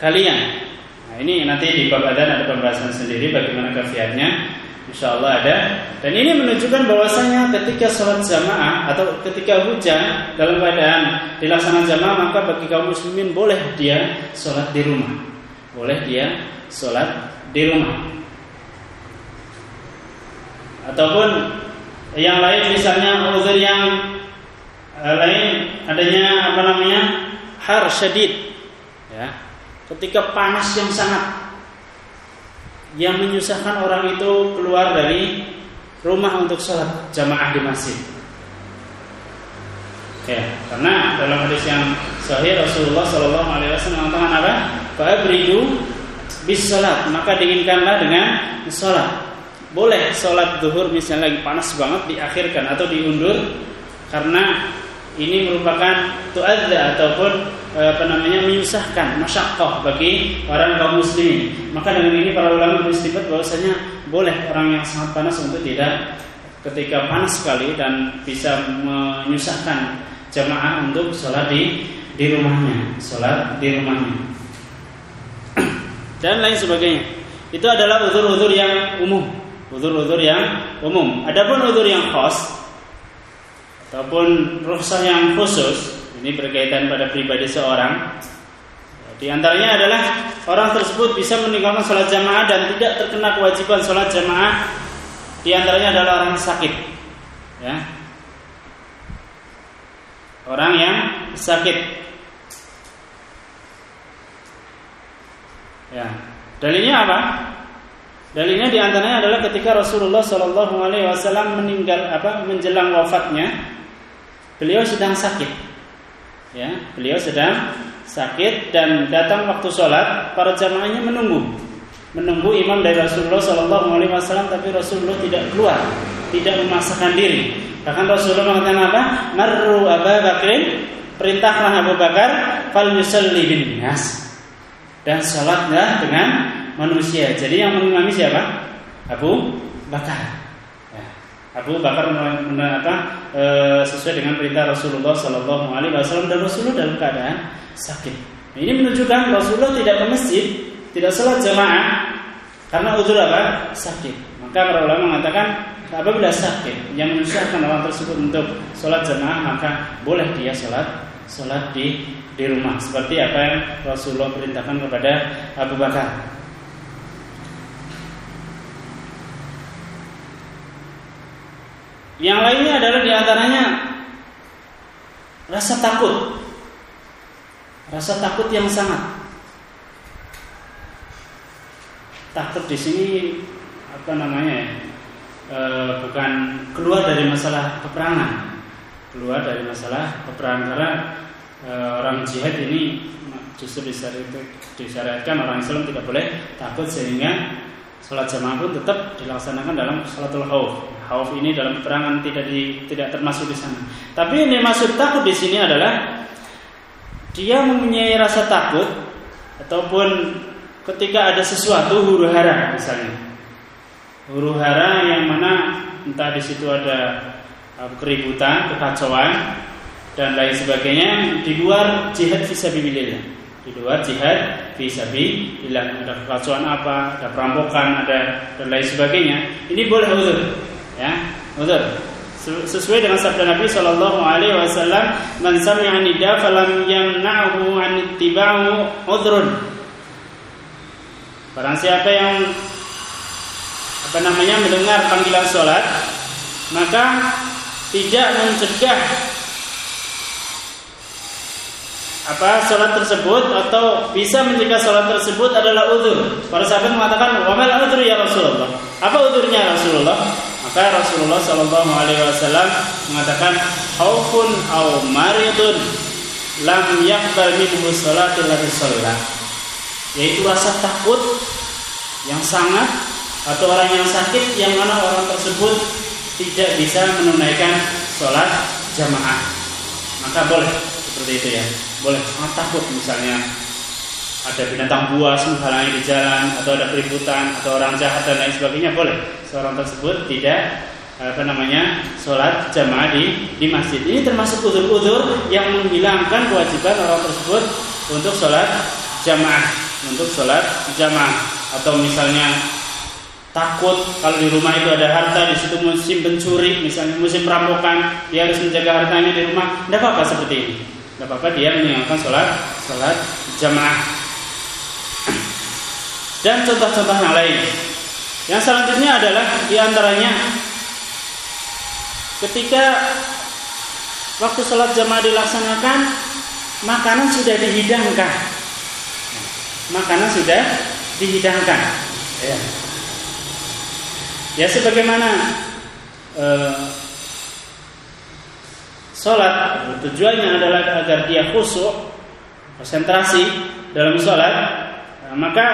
kalian. Nah ini nanti di bab adan ada pembahasan sendiri Bagaimana kafiatnya. Insya Allah ada. Dan ini menunjukkan bahwasanya ketika sholat jamaah Atau ketika hujan Dalam keadaan dilaksanakan jamaah Maka bagi kaum muslimin boleh dia sholat di rumah. Boleh dia sholat di rumah. Ataupun yang lain misalnya uzur yang uh, lain adanya apa namanya har syadid. Ya. Ketika panas yang sangat yang menyusahkan orang itu keluar dari rumah untuk sholat jamaah di masjid. Ya karena dalam hadis yang sahih Rasulullah Shallallahu Alaihi Wasallam mengatakan apa? Fabridu bis maka dinginkanlah dengan sholat boleh sholat duhur misalnya lagi panas banget diakhirkan atau diundur karena ini merupakan tuadza ataupun e, apa namanya menyusahkan masyakkah bagi orang kaum muslimin. Maka dengan ini para ulama beristibat bahwasanya boleh orang yang sangat panas untuk tidak ketika panas sekali dan bisa menyusahkan jamaah untuk sholat di di rumahnya, sholat di rumahnya dan lain sebagainya. Itu adalah udur-udur yang umum, udur-udur yang umum. Adapun udur yang khas ataupun rukhsah yang khusus ini berkaitan pada pribadi seorang di antaranya adalah orang tersebut bisa meninggalkan sholat jamaah dan tidak terkena kewajiban sholat jamaah. Di antaranya adalah orang sakit, ya. Orang yang sakit. Ya. Dalilnya apa? Dalilnya di antaranya adalah ketika Rasulullah Shallallahu Alaihi Wasallam meninggal apa menjelang wafatnya, beliau sedang sakit. Ya, beliau sedang sakit dan datang waktu sholat, para jamaahnya menunggu, menunggu imam dari Rasulullah Shallallahu Alaihi Wasallam, tapi Rasulullah tidak keluar, tidak memaksakan diri. Bahkan Rasulullah mengatakan apa? Marru Abu Bakrin, perintahlah Abu Bakar, fal yusalli dan sholatlah dengan manusia. Jadi yang mengimami siapa? Abu Bakar. Abu Bakar apa, e, sesuai dengan perintah Rasulullah Sallallahu Alaihi Wasallam dan Rasulullah dalam keadaan sakit. Ini menunjukkan Rasulullah tidak ke masjid, tidak sholat jamaah karena udur apa? Sakit. Maka para ulama mengatakan apabila sakit yang menyusahkan orang tersebut untuk sholat jamaah maka boleh dia sholat sholat di di rumah seperti apa yang Rasulullah perintahkan kepada Abu Bakar. Yang lainnya adalah di antaranya rasa takut, rasa takut yang sangat. Takut di sini apa namanya ya? E, bukan keluar dari masalah peperangan, keluar dari masalah peperangan karena e, orang jihad ini justru disyariatkan orang Islam tidak boleh takut sehingga sholat jamaah pun tetap dilaksanakan dalam sholatul khauf Khauf ini dalam peperangan tidak di, tidak termasuk di sana. Tapi yang dimaksud takut di sini adalah dia mempunyai rasa takut ataupun ketika ada sesuatu huru hara misalnya. Huru hara yang mana entah di situ ada keributan, kekacauan dan lain sebagainya di luar jihad fisabilillah. Di luar jihad fisabilillah ada kekacauan apa, ada perampokan, ada dan lain sebagainya. Ini boleh uzur ya betul sesuai dengan sabda Nabi Shallallahu Alaihi Wasallam man sami'a nida falam yamna'hu an ittiba'u barang siapa yang apa namanya mendengar panggilan sholat maka tidak mencegah apa sholat tersebut atau bisa mencegah sholat tersebut adalah udur. Para sahabat mengatakan, "Wa mal udur ya Rasulullah?" Apa udurnya Rasulullah? Maka Rasulullah Shallallahu Alaihi Wasallam mengatakan, "Haufun au maridun lam yakbal minhu salatul sholat." Yaitu rasa takut yang sangat atau orang yang sakit yang mana orang tersebut tidak bisa menunaikan sholat jamaah. Maka boleh seperti itu ya. Boleh sangat takut misalnya. Ada binatang buas menghalangi di jalan atau ada keributan atau orang jahat dan lain sebagainya boleh. Seorang tersebut tidak apa namanya sholat jamaah di di masjid. Ini termasuk udur-udur yang menghilangkan kewajiban orang tersebut untuk sholat jamaah. Untuk sholat jamaah. Atau misalnya takut kalau di rumah itu ada harta di situ musim pencuri misalnya musim perampokan dia harus menjaga hartanya di rumah tidak apa-apa seperti ini tidak apa-apa dia meninggalkan sholat sholat jamaah. Dan contoh-contoh yang lain. Yang selanjutnya adalah di antaranya ketika waktu sholat jamaah dilaksanakan makanan sudah dihidangkan. Makanan sudah dihidangkan. Ya, ya sebagaimana eh, Sholat tujuannya adalah agar dia khusyuk, konsentrasi dalam sholat. Nah, maka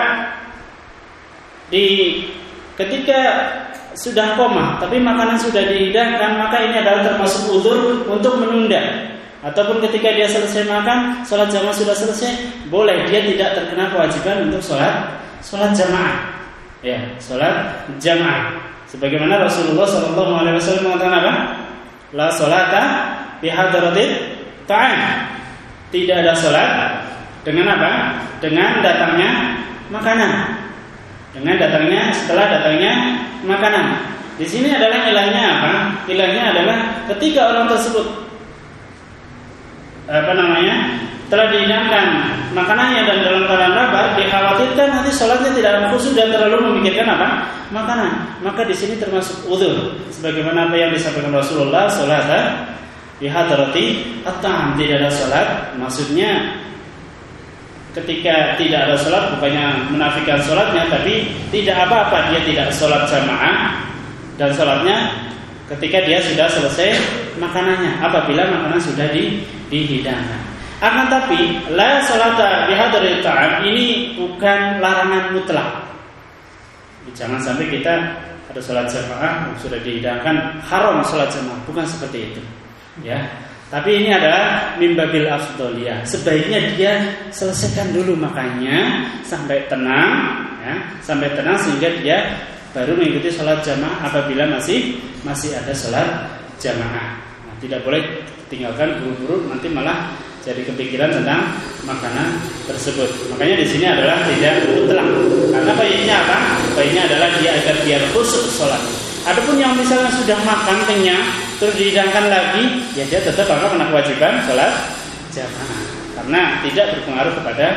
di ketika sudah koma, tapi makanan sudah dihidangkan, maka ini adalah termasuk udur untuk menunda ataupun ketika dia selesai makan, sholat jamaah sudah selesai, boleh dia tidak terkena kewajiban untuk sholat sholat jamaah. Ya, sholat jamaah. Sebagaimana Rasulullah Shallallahu Alaihi Wasallam mengatakan apa? La sholata bihadaratil ta'am. Tidak ada sholat dengan apa? Dengan datangnya makanan. Dengan datangnya setelah datangnya makanan. Di sini adalah ilahnya apa? Ilahnya adalah ketika orang tersebut apa namanya telah dihidangkan. Makanannya dan dalam keadaan lapar dikhawatirkan nanti sholatnya tidak khusus dan terlalu memikirkan apa? Makanan. Maka di sini termasuk udur sebagaimana apa yang disampaikan Rasulullah sholat di hadrati atau tidak ada sholat. Maksudnya ketika tidak ada sholat bukannya menafikan sholatnya tapi tidak apa-apa dia tidak sholat jamaah. Dan sholatnya ketika dia sudah selesai makanannya apabila makanan sudah di, dihidangkan. Akan tapi la salata bihadri ta'am ini bukan larangan mutlak. Jangan sampai kita ada sholat jamaah sudah dihidangkan haram sholat jamaah bukan seperti itu ya tapi ini adalah mimbabil afdoliyah sebaiknya dia selesaikan dulu makannya sampai tenang ya sampai tenang sehingga dia baru mengikuti sholat jamaah apabila masih masih ada sholat jamaah. Nah, tidak boleh tinggalkan buru-buru nanti malah jadi kepikiran tentang makanan tersebut. Makanya di sini adalah tidak mutlak. Karena baiknya apa? Baiknya adalah dia agar biar khusus sholat. Adapun yang misalnya sudah makan kenyang terus dihidangkan lagi, ya dia tetap akan kena kewajiban sholat jamaah. Karena tidak berpengaruh kepada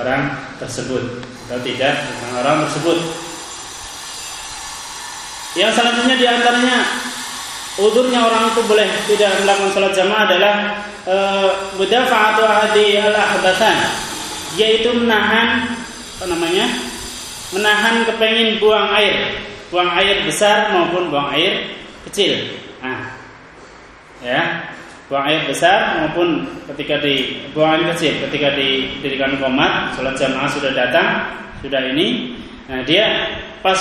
orang tersebut atau tidak orang tersebut. Yang selanjutnya di antaranya udurnya orang itu boleh tidak melakukan sholat jamaah adalah eh, mudafa'atu ahadi al-ahbathan yaitu menahan apa namanya? Menahan kepengin buang air. Buang air besar maupun buang air kecil. Nah, ya. Buang air besar maupun ketika di buang air kecil. Ketika didirikan komat sholat jamaah sudah datang sudah ini. Nah dia pas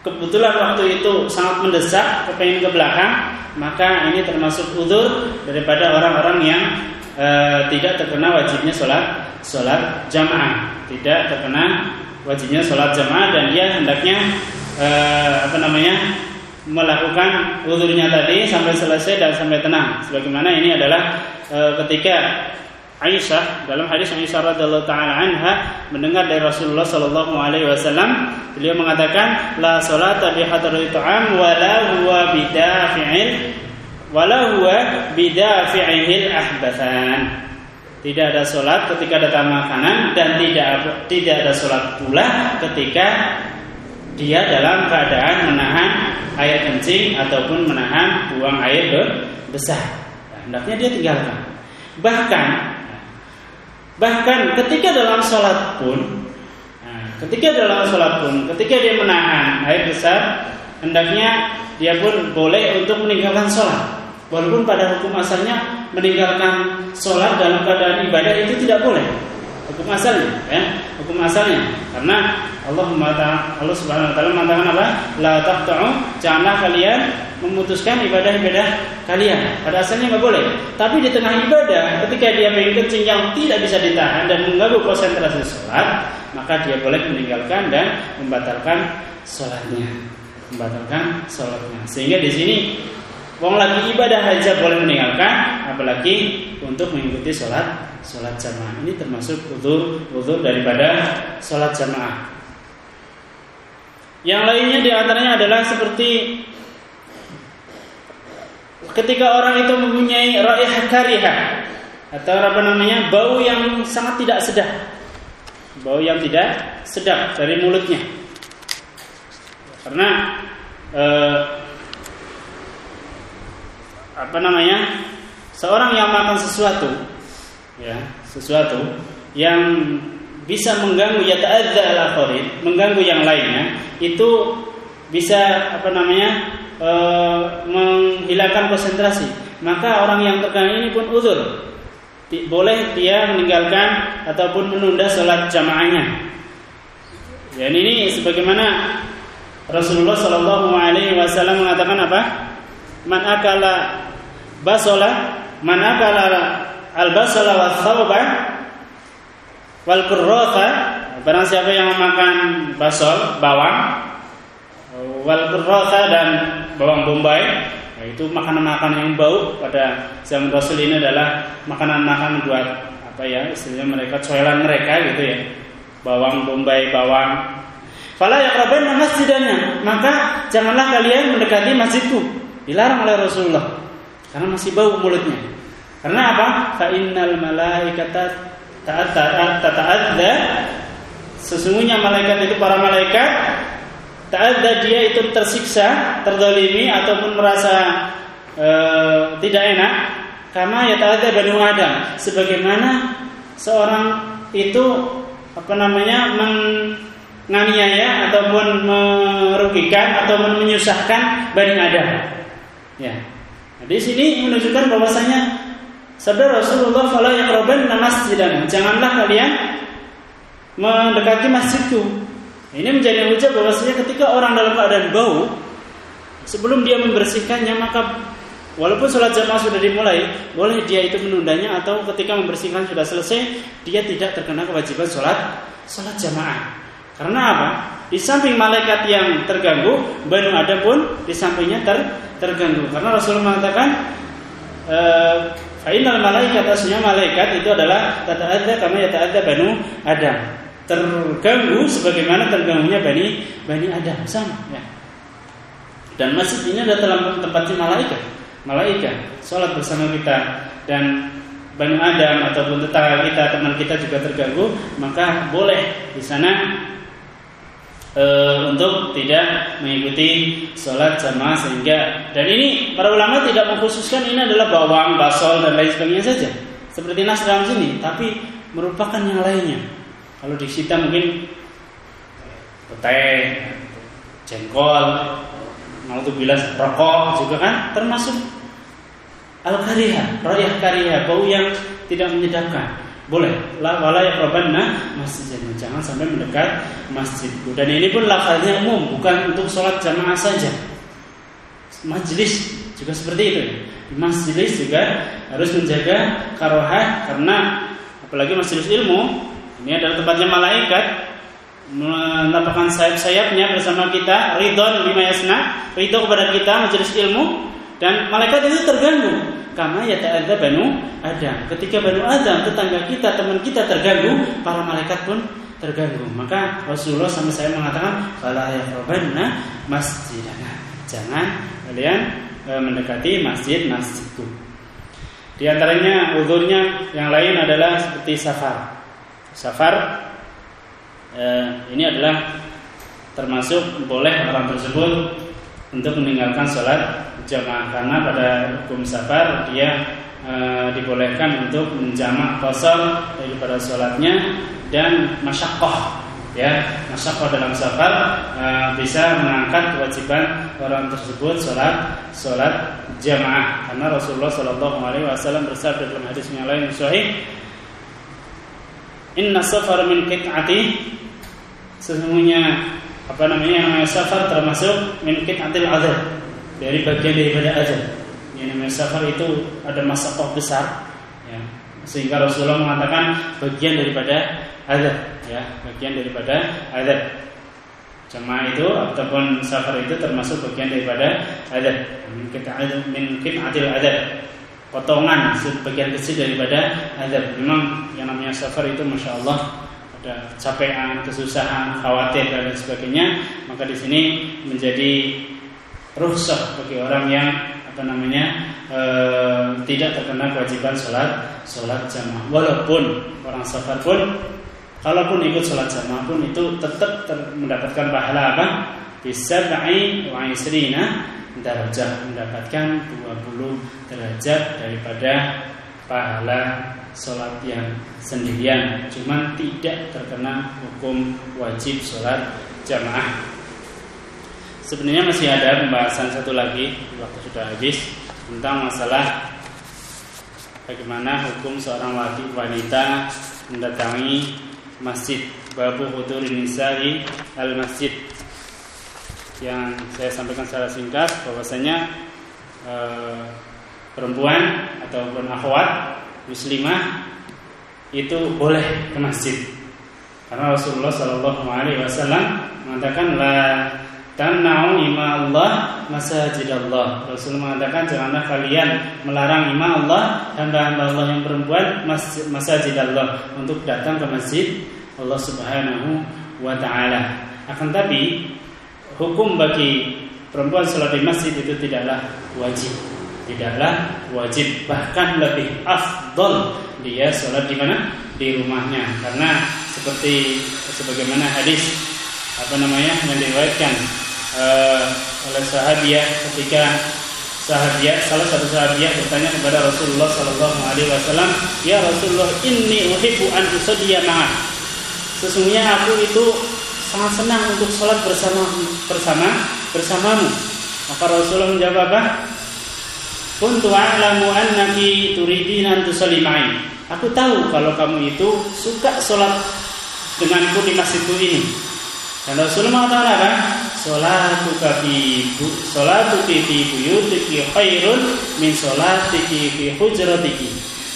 kebetulan waktu itu sangat mendesak kepengen ke belakang maka ini termasuk udur daripada orang-orang yang e, tidak terkena wajibnya sholat sholat jamaah. Tidak terkena wajibnya sholat jamaah dan dia hendaknya e, apa namanya melakukan udurnya tadi sampai selesai dan sampai tenang. Sebagaimana ini adalah e, ketika Aisyah dalam hadis Aisyah radhiallahu taala anha mendengar dari Rasulullah sallallahu alaihi wasallam beliau mengatakan la salata bi hadratil ta'am wala huwa bidafi'il wala huwa bidafi'il tidak ada solat ketika datang makanan dan tidak tidak ada solat pula ketika dia dalam keadaan menahan air kencing ataupun menahan buang air besar. Nah, hendaknya dia tinggalkan. Bahkan Bahkan ketika dalam sholat pun, nah, ketika dalam sholat pun, ketika dia menahan air besar, hendaknya dia pun boleh untuk meninggalkan sholat. Walaupun pada hukum asalnya meninggalkan sholat dalam keadaan ibadah itu tidak boleh. Hukum asalnya, ya, hukum asalnya. Karena Allah Allah Subhanahu Wa Taala mengatakan apa? La taqta'u, janganlah kalian memutuskan ibadah-ibadah kalian. Pada asalnya nggak boleh. Tapi di tengah ibadah, ketika dia kencing yang tidak bisa ditahan dan mengganggu konsentrasi sholat, maka dia boleh meninggalkan dan membatalkan sholatnya. Membatalkan sholatnya. Sehingga di sini Wong lagi ibadah aja boleh meninggalkan, apalagi untuk mengikuti sholat sholat jamaah. Ini termasuk udur udur daripada sholat jamaah. Yang lainnya di antaranya adalah seperti ketika orang itu mempunyai raihah karihah atau apa namanya bau yang sangat tidak sedap bau yang tidak sedap dari mulutnya karena eh, apa namanya seorang yang makan sesuatu ya sesuatu yang bisa mengganggu ya ta'adza mengganggu yang lainnya itu bisa apa namanya e, menghilangkan konsentrasi, maka orang yang terkena ini pun uzur. Boleh dia meninggalkan ataupun menunda sholat jamaahnya. Dan ini sebagaimana Rasulullah Shallallahu Alaihi Wasallam mengatakan apa? Man akala basola man akala al-basala wa thawba wal kurrotha barang siapa yang memakan basol bawang wal kurrotha dan bawang bombay nah, itu makanan-makanan yang bau pada zaman Rasul ini adalah makanan-makanan buat apa ya istilahnya mereka coelan mereka gitu ya bawang bombay bawang Fala yaqrabanna masjidannya, maka janganlah kalian mendekati masjidku. Dilarang oleh Rasulullah karena masih bau mulutnya. Karena apa? Fa innal malaikata ta'adda Sesungguhnya malaikat itu para malaikat ta'adda dia itu tersiksa, terdolimi ataupun merasa e, tidak enak karena ya ta'adda Bani Adam sebagaimana seorang itu apa namanya men menganiaya ataupun merugikan ataupun menyusahkan Bani Adam. Ya. Nah, di sini menunjukkan bahwasanya sabda Rasulullah fala yaqraban masjidan. Janganlah kalian mendekati masjidku. Ini menjadi hujah bahwasanya ketika orang dalam keadaan bau sebelum dia membersihkannya maka walaupun sholat jamaah sudah dimulai boleh dia itu menundanya atau ketika membersihkan sudah selesai dia tidak terkena kewajiban sholat sholat jamaah karena apa? Di samping malaikat yang terganggu, Banu Adam pun di sampingnya ter, terganggu. Karena Rasulullah mengatakan, eh, Fainal malaikat aslinya malaikat itu adalah tata ada kama ya ada Banu Adam. Terganggu sebagaimana terganggunya Bani Bani Adam sama ya. Dan masjid ini adalah tempatnya malaikat. Malaikat sholat bersama kita dan Bani Adam ataupun tetangga kita, teman kita juga terganggu, maka boleh di sana e, untuk tidak mengikuti sholat jamaah sehingga dan ini para ulama tidak mengkhususkan ini adalah bawang, basol dan lain sebagainya saja seperti nas dalam sini, tapi merupakan yang lainnya. Kalau di disita mungkin teh, jengkol, mau tuh bilas rokok juga kan termasuk al kariha, royah kariha, bau yang tidak menyedapkan. Boleh. La wala yaqrabanna masjidnya. Jangan sampai mendekat masjidku. Dan ini pun lafaznya umum, bukan untuk sholat jamaah saja. Majlis juga seperti itu. Di majlis juga harus menjaga karohah karena apalagi majlis ilmu ini adalah tempatnya malaikat menapakkan sayap-sayapnya bersama kita ridon lima yasna ridho kepada kita majelis ilmu dan malaikat itu terganggu Kama ya ta'adza banu Adam. Ketika banu Adam tetangga kita, teman kita terganggu, para malaikat pun terganggu. Maka Rasulullah sama saya mengatakan, "Fala yaqrabanna masjidana." Jangan kalian e, mendekati masjid-masjidku. Di antaranya udhurnya yang lain adalah seperti safar. Safar e, ini adalah termasuk boleh orang tersebut untuk meninggalkan sholat jamaah. Karena pada hukum safar dia e, dibolehkan untuk menjamak kosong daripada sholatnya dan masyakoh ya. Masyakoh dalam safar e, bisa mengangkat kewajiban orang tersebut sholat sholat jamaah. Karena Rasulullah Shallallahu Alaihi Wasallam bersabda dalam hadis yang lain sahih Inna safar min kit'ati sesungguhnya apa namanya yang namanya safar termasuk min kit'atil azab dari bagian daripada azan. Yang namanya safar itu ada masalah besar, ya. sehingga Rasulullah mengatakan bagian daripada azan, ya, bagian daripada azan. Jamaah itu ataupun safar itu termasuk bagian daripada azan. Mungkin mungkin adil azan. Potongan sebagian kecil daripada azan. Memang yang namanya safar itu masya Allah ada capean, kesusahan, khawatir dan sebagainya, maka di sini menjadi rukhsah bagi orang yang apa namanya e, tidak terkena kewajiban sholat sholat jamaah. Walaupun orang safar pun kalaupun ikut sholat jamaah pun itu tetap mendapatkan pahala apa? Bisa bayi wa isrina darajah mendapatkan 20 derajat daripada pahala sholat yang sendirian. Cuman tidak terkena hukum wajib sholat jamaah Sebenarnya masih ada pembahasan satu lagi waktu sudah habis tentang masalah bagaimana hukum seorang laki wanita mendatangi masjid babu hudur nisa'i al masjid yang saya sampaikan secara singkat bahwasanya eh, perempuan ataupun akhwat muslimah itu boleh ke masjid. Karena Rasulullah Shallallahu Alaihi mengatakan la tamna'u ima Allah masajid Allah. Rasul mengatakan janganlah kalian melarang ima Allah hamba-hamba Allah yang perempuan masjid Allah untuk datang ke masjid Allah Subhanahu wa taala. Akan tapi hukum bagi perempuan sholat di masjid itu tidaklah wajib. Tidaklah wajib bahkan lebih afdol dia sholat di mana? Di rumahnya karena seperti sebagaimana hadis apa namanya yang diriwayatkan uh, oleh sahabiah ketika sahabiah salah satu sahabiah bertanya kepada Rasulullah Sallallahu Alaihi Wasallam ya Rasulullah ini uhibbu an usalliya sesungguhnya aku itu sangat senang untuk sholat bersama bersama bersamamu maka Rasulullah menjawab apa Kuntu a'lamu annaki turidina tusalli Aku tahu kalau kamu itu suka sholat denganku di masjidku ini. Dan Rasulullah mengatakan apa? Sholatu fi sholatu fi buyutiki khairun min sholatiki fi hujratiki.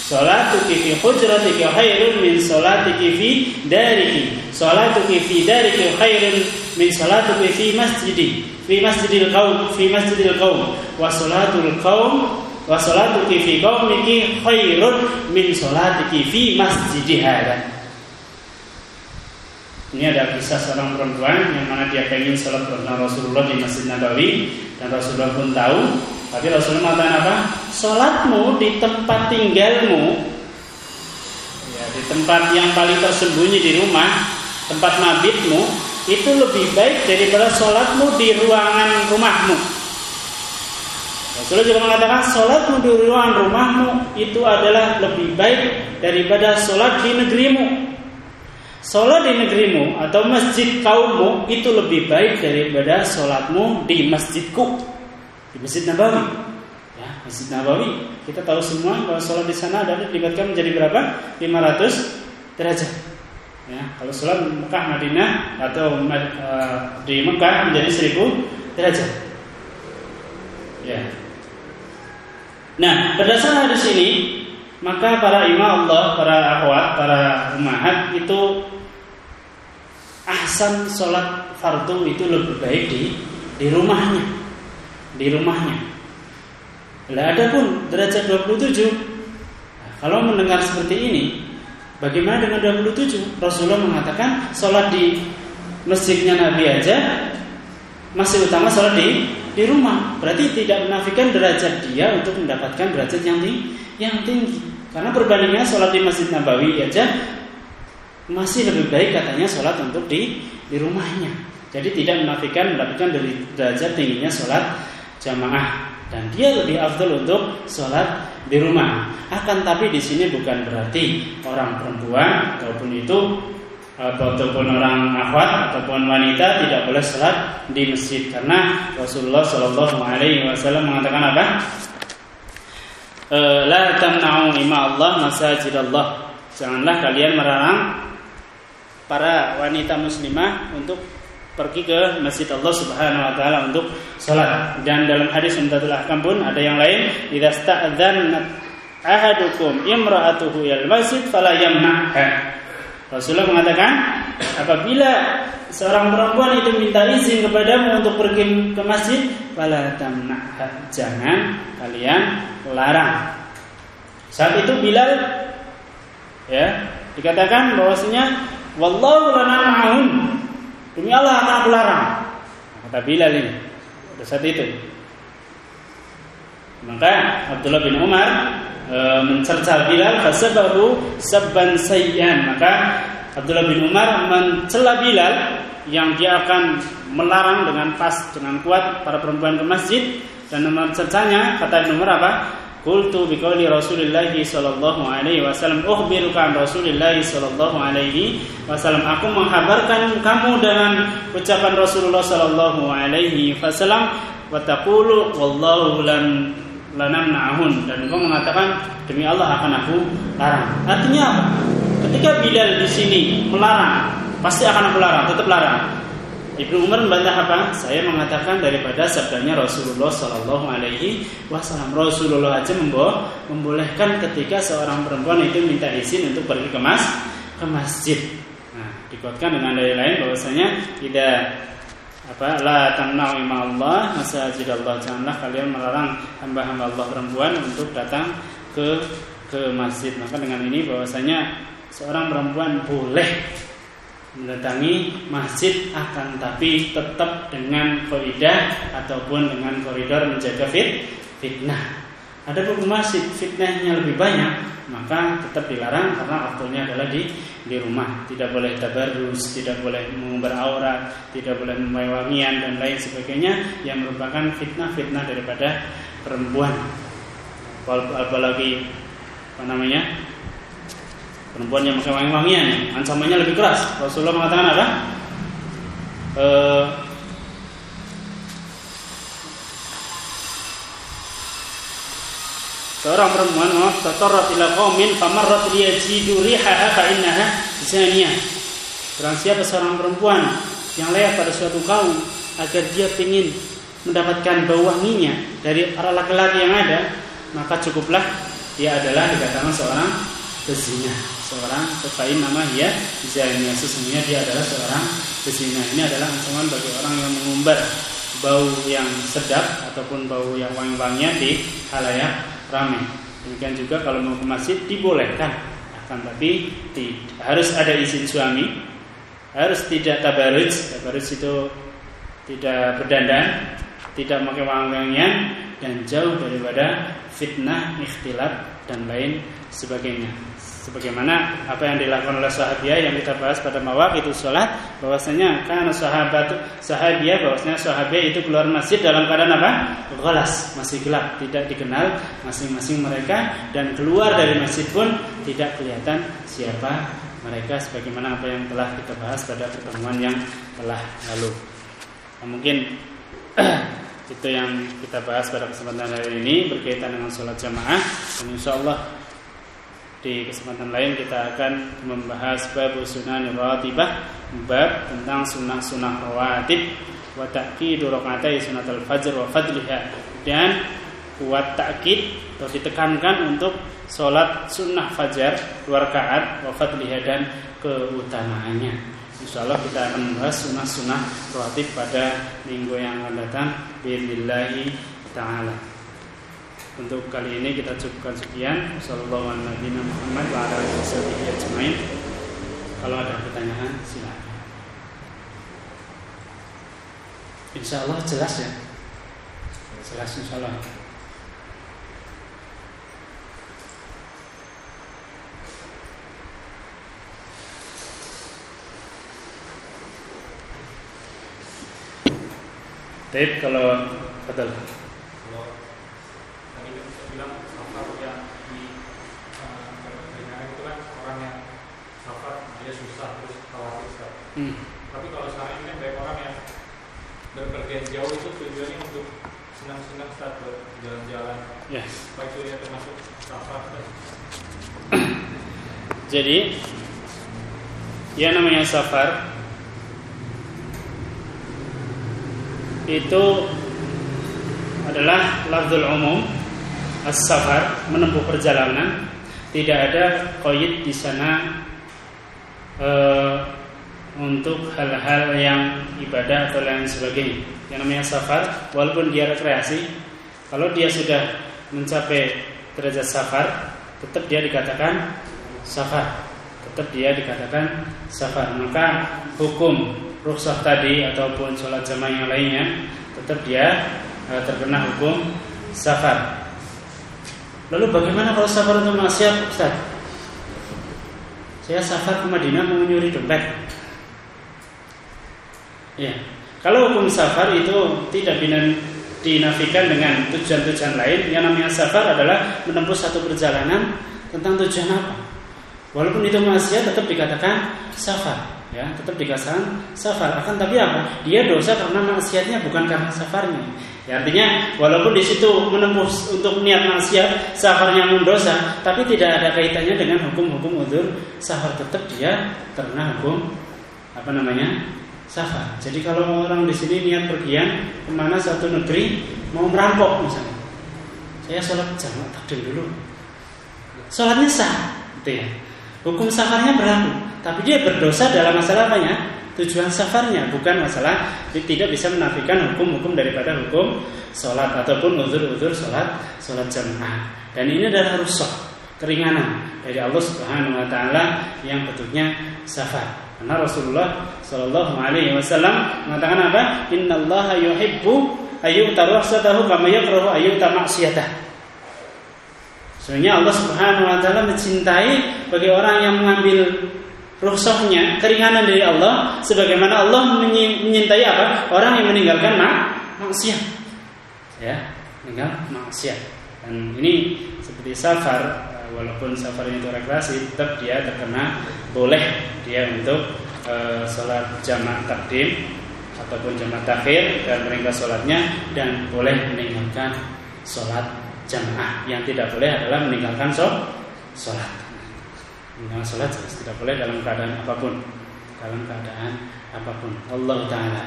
Sholatuki fi hujratiki khairun min sholatiki fi dariki. Sholatuki fi dariki khairun min sholatuki fi masjidi. Fi masjidil qaum, fi masjidil qaum. Wa sholatul qaum wa sholatuki fi qaumiki khairun min sholatiki fi masjidi hadha. Ini ada kisah seorang perempuan yang mana dia ingin sholat bersama Rasulullah di Masjid Nabawi dan Rasulullah pun tahu. Tapi Rasulullah mengatakan apa? Sholatmu di tempat tinggalmu, ya, di tempat yang paling tersembunyi di rumah, tempat mabitmu, itu lebih baik daripada sholatmu di ruangan rumahmu. Rasulullah juga mengatakan sholatmu di ruangan rumahmu itu adalah lebih baik daripada sholat di negerimu. Sholat di negerimu atau masjid kaummu itu lebih baik daripada sholatmu di masjidku di masjid Nabawi. Ya, masjid Nabawi kita tahu semua bahwa sholat di sana adalah dilibatkan menjadi berapa? 500 derajat. Ya, kalau sholat Mekah Madinah atau uh, di Mekah menjadi 1000 derajat. Ya. Nah, berdasarkan hadis ini maka para imam Allah, para akhwat, para umahat itu ahsan sholat fardu itu lebih baik di di rumahnya. Di rumahnya. Lah ada pun derajat 27 nah, kalau mendengar seperti ini bagaimana dengan 27 Rasulullah mengatakan sholat di masjidnya Nabi aja masih utama sholat di di rumah. Berarti tidak menafikan derajat dia untuk mendapatkan derajat yang tinggi yang tinggi. Karena perbandingannya sholat di masjid Nabawi aja masih lebih baik katanya sholat untuk di di rumahnya. Jadi tidak menafikan mendapatkan dari derajat tingginya sholat jamaah dan dia lebih afdal untuk sholat di rumah. Akan tapi di sini bukan berarti orang perempuan ataupun itu ataupun orang akhwat ataupun wanita tidak boleh sholat di masjid karena Rasulullah Shallallahu Alaihi Wasallam mengatakan apa? Eh, La tamna'u ima Allah masajid Allah. Janganlah kalian melarang para wanita muslimah untuk pergi ke masjid Allah Subhanahu wa taala untuk salat. Dan dalam hadis Umdatul Ahkam pun ada yang lain, idza sta'dzan ahadukum imra'atuhu yal masjid fala yamna'ha. Rasulullah mengatakan, apabila seorang perempuan itu minta izin kepadamu untuk pergi ke masjid, fala tamna'ha. Jangan kalian larang. Saat itu Bilal ya, dikatakan bahwasanya Wallahu lana ma'un. Demi Allah akan aku larang. Kata Bilal ini. Pada saat itu. Maka Abdullah bin Umar e, mencerca Bilal fasabahu sabban sayyan. Maka Abdullah bin Umar mencela Bilal yang dia akan melarang dengan pas dengan kuat para perempuan ke masjid dan mencercanya kata Ibn Umar apa? Qultu biqauli Rasulillah sallallahu alaihi wasallam ukhbiruka an Rasulillah sallallahu alaihi wasallam aku menghabarkan kamu dengan ucapan Rasulullah sallallahu alaihi wasallam wa taqulu wallahu lan lanamna'hun dan engkau mengatakan demi Allah akan aku larang. Artinya apa? Ketika Bilal di sini melarang, pasti akan aku larang, tetap larang. Ibnu Umar membantah apa? Saya mengatakan daripada sabdanya Rasulullah Shallallahu Alaihi Wasallam. Rasulullah aja membawa membolehkan ketika seorang perempuan itu minta izin untuk pergi ke mas ke masjid. Nah, dikuatkan dengan dalil lain bahwasanya tidak apa la tamna'u Allah masajid Allah janganlah kalian melarang hamba-hamba Allah perempuan untuk datang ke ke masjid. Maka dengan ini bahwasanya seorang perempuan boleh mendatangi masjid akan tapi tetap dengan kaidah ataupun dengan koridor menjaga fit fitnah. Ada pun masjid fitnahnya lebih banyak, maka tetap dilarang karena waktunya adalah di di rumah. Tidak boleh tabarrus, tidak boleh mengumbar aurat, tidak boleh memewangian dan lain sebagainya yang merupakan fitnah-fitnah daripada perempuan. Apalagi apa namanya? Perempuan yang pakai wangi-wangian, ancamannya lebih keras. Rasulullah mengatakan apa? E, seorang perempuan tatarrat ila qaumin famarrat liyajidu rihaha fa innaha zaniyah. Barang siapa seorang perempuan yang lewat pada suatu kaum agar dia ingin mendapatkan bau wanginya dari para laki-laki yang ada, maka cukuplah dia adalah dikatakan seorang pezina seorang sefain nama dia Zainnya sesungguhnya dia adalah seorang pezina ini adalah ancaman bagi orang yang mengumbar bau yang sedap ataupun bau yang wangi-wangian di halayak ramai. Demikian juga kalau mau ke masjid dibolehkan. Akan tapi harus ada izin suami harus tidak tabaruj tabaruj itu tidak berdandan tidak memakai wangi-wangian dan jauh daripada fitnah, ikhtilat dan lain sebagainya sebagaimana apa yang dilakukan oleh sahabiah yang kita bahas pada mawak itu sholat bahwasanya karena sahabat sahabiah bahwasanya sahabiah itu keluar masjid dalam keadaan apa? Gelas masih gelap tidak dikenal masing-masing mereka dan keluar dari masjid pun tidak kelihatan siapa mereka sebagaimana apa yang telah kita bahas pada pertemuan yang telah lalu. Nah, mungkin itu yang kita bahas pada kesempatan hari ini berkaitan dengan sholat jamaah. Dan insya Allah di kesempatan lain kita akan membahas bab sunan rawatibah, bab tentang sunnah-sunnah rawatib wa ta'kidu rakaatai sunatul fajr wa fadliha dan kuat takkid atau ditekankan untuk sholat sunnah fajar dua rakaat wa fadliha dan keutamaannya. Insya Allah kita akan membahas sunnah-sunnah rawatib pada minggu yang akan datang. Bismillahirrahmanirrahim. Ta'ala. Untuk kali ini kita cukupkan sekian. Wassalamualaikum Muhammad wa ala ajmain. Kalau ada pertanyaan silakan. Insya Allah jelas ya. Jelas insya Allah. Tapi kalau betul. Hmm. Tapi kalau sekarang ini kan banyak orang yang berpergian jauh itu tujuannya untuk senang-senang saat berjalan-jalan. Yes. Baik itu yang termasuk safar. Jadi yang namanya safar itu adalah lafzul umum as-safar menempuh perjalanan tidak ada koyit di sana eh, untuk hal-hal yang ibadah atau lain sebagainya. Yang namanya safar, walaupun dia rekreasi, kalau dia sudah mencapai derajat safar, tetap dia dikatakan safar. Tetap dia dikatakan safar. Maka hukum rukhsah tadi ataupun sholat jamaah yang lainnya, tetap dia eh, terkena hukum safar. Lalu bagaimana kalau safar untuk maksiat, Ustaz? Saya safar ke Madinah mau dompet. Ya. Kalau hukum safar itu tidak dinafikan dengan tujuan-tujuan lain. Yang namanya safar adalah menempuh satu perjalanan tentang tujuan apa. Walaupun itu maksiat tetap dikatakan safar, ya, tetap dikatakan safar. Akan tapi apa? Dia dosa karena maksiatnya bukan karena safarnya. Ya, artinya walaupun di situ menempuh untuk niat maksiat, safarnya mendosa, tapi tidak ada kaitannya dengan hukum-hukum udur safar tetap dia terkena hukum apa namanya safar. Jadi kalau orang di sini niat pergian ke mana satu negeri mau merampok misalnya, saya sholat jamak takdim dulu. Sholatnya sah, gitu ya. Hukum safarnya berlaku, tapi dia berdosa dalam masalah apanya? Tujuan safarnya bukan masalah tidak bisa menafikan hukum-hukum daripada hukum sholat ataupun uzur-uzur sholat sholat jamaah. Dan ini adalah rusak keringanan dari Allah Subhanahu Wa Taala yang bentuknya safar. Karena Rasulullah Shallallahu Alaihi Wasallam mengatakan apa? Inna Allah yuhibbu ayu taruhsatahu kama yakrahu ayu maksiyatah. Sebenarnya Allah Subhanahu Wa Taala mencintai bagi orang yang mengambil ruhsahnya keringanan dari Allah, sebagaimana Allah menyintai apa? Orang yang meninggalkan mak maksiat. Ya, meninggal maksiat. Dan ini seperti safar walaupun safarnya itu rekreasi tetap dia terkena boleh dia untuk e, sholat jamak takdim ataupun jamak takhir dan mereka sholatnya dan boleh meninggalkan sholat jamaah yang tidak boleh adalah meninggalkan sholat. Meninggalkan sholat jelas tidak boleh dalam keadaan apa pun. Dalam keadaan apa pun. Allah taala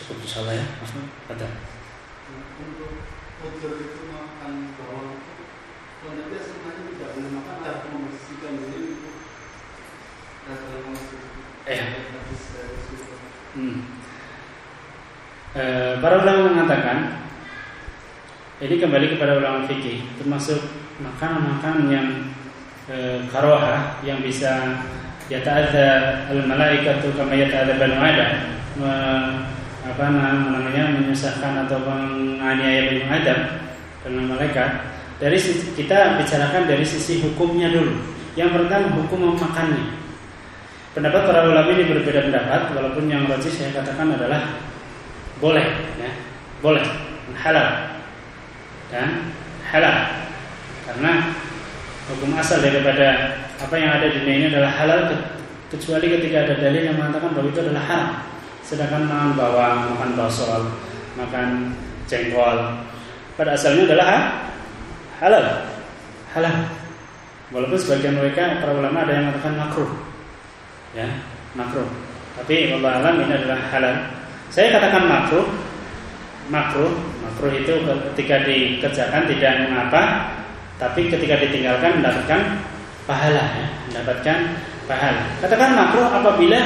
cukup insyaallah ya ada untuk udur itu makan bawang itu sebenarnya tidak boleh makan harus membersihkan diri untuk eh. hmm. e, para ulama mengatakan ini kembali kepada ulama fikih termasuk makanan-makanan yang e, karoha yang bisa yata'adza al malaikatu kama yata'adza banu adam apa namanya menyusahkan atau menganiaya bani Adam dengan malaikat dari kita bicarakan dari sisi hukumnya dulu. Yang pertama hukum memakannya. Pendapat para ulama ini berbeda pendapat, walaupun yang rajih saya katakan adalah boleh, ya, boleh, halal dan halal, karena hukum asal daripada apa yang ada di dunia ini adalah halal kecuali ketika ada dalil yang mengatakan bahwa itu adalah haram. Sedangkan makan bawang, makan basol, makan jengkol, pada asalnya adalah halal. Halal. Walaupun sebagian mereka para ulama ada yang mengatakan makruh. Ya, makruh. Tapi Allah alam ini adalah halal. Saya katakan makruh. Makruh, makruh itu ketika dikerjakan tidak mengapa, tapi ketika ditinggalkan mendapatkan pahala ya, mendapatkan pahala. Katakan makruh apabila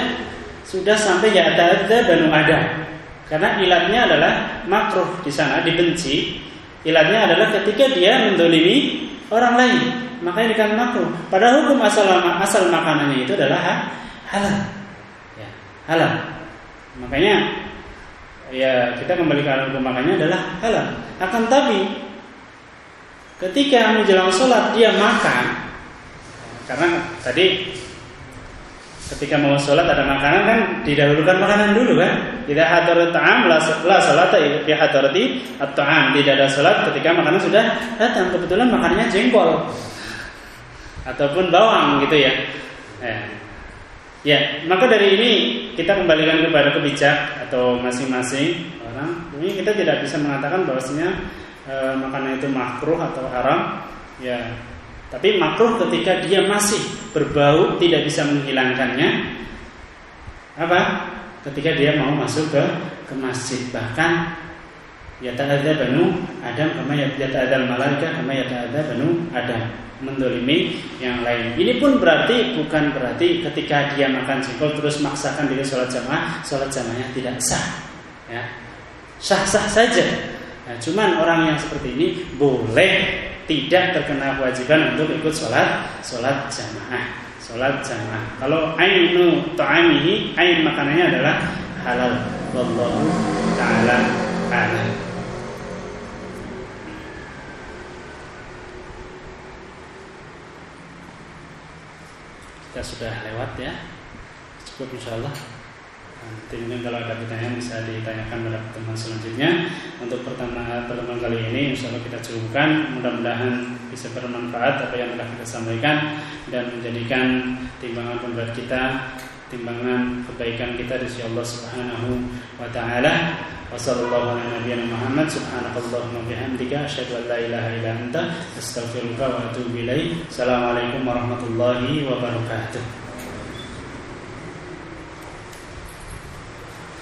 sudah sampai ya ada banu ada. Karena ilatnya adalah makruh di sana dibenci. Ilatnya adalah ketika dia mendolimi orang lain. Maka ini kan makruh. Pada hukum asal asal makanannya itu adalah halal. Ya, halal. Makanya ya kita kembali ke hukum makannya adalah halal. Akan tapi ketika menjelang sholat dia makan karena tadi ketika mau sholat ada makanan kan didahulukan makanan dulu kan. Tidak hadir ta'am la, la salat di hadarati at-ta'am. Tidak ada sholat ketika makanan sudah datang. Kebetulan makanannya jengkol. Ataupun bawang gitu ya. Eh. ya maka dari ini kita kembalikan kepada kebijak atau masing-masing orang. Ini kita tidak bisa mengatakan bahwasanya e, makanan itu makruh atau haram. Ya tapi makruh ketika dia masih berbau tidak bisa menghilangkannya. Apa? Ketika dia mau masuk ke ke masjid bahkan ya ada banu Adam kama ya ada malaika ada banu Adam mendolimi yang lain. Ini pun berarti bukan berarti ketika dia makan jengkol terus maksakan diri sholat jamaah, sholat jamaahnya tidak sah. Ya, sah sah saja. Nah, cuman orang yang seperti ini boleh tidak terkena kewajiban untuk ikut sholat sholat jamaah sholat jamaah. Kalau ainu ta'amihi ain makanannya adalah halal. Wallahu taala alam. Kita sudah lewat ya. Cukup insyaallah tentunya kalau ada pertanyaan bisa ditanyakan pada pertemuan selanjutnya. Untuk pertama eh, pertemuan kali ini insya Allah kita cukupkan. Mudah-mudahan bisa bermanfaat apa yang telah kita sampaikan dan menjadikan timbangan pembuat kita timbangan kebaikan kita di sisi Allah Subhanahu wa taala. Wassallallahu warahmatullahi wabarakatuh.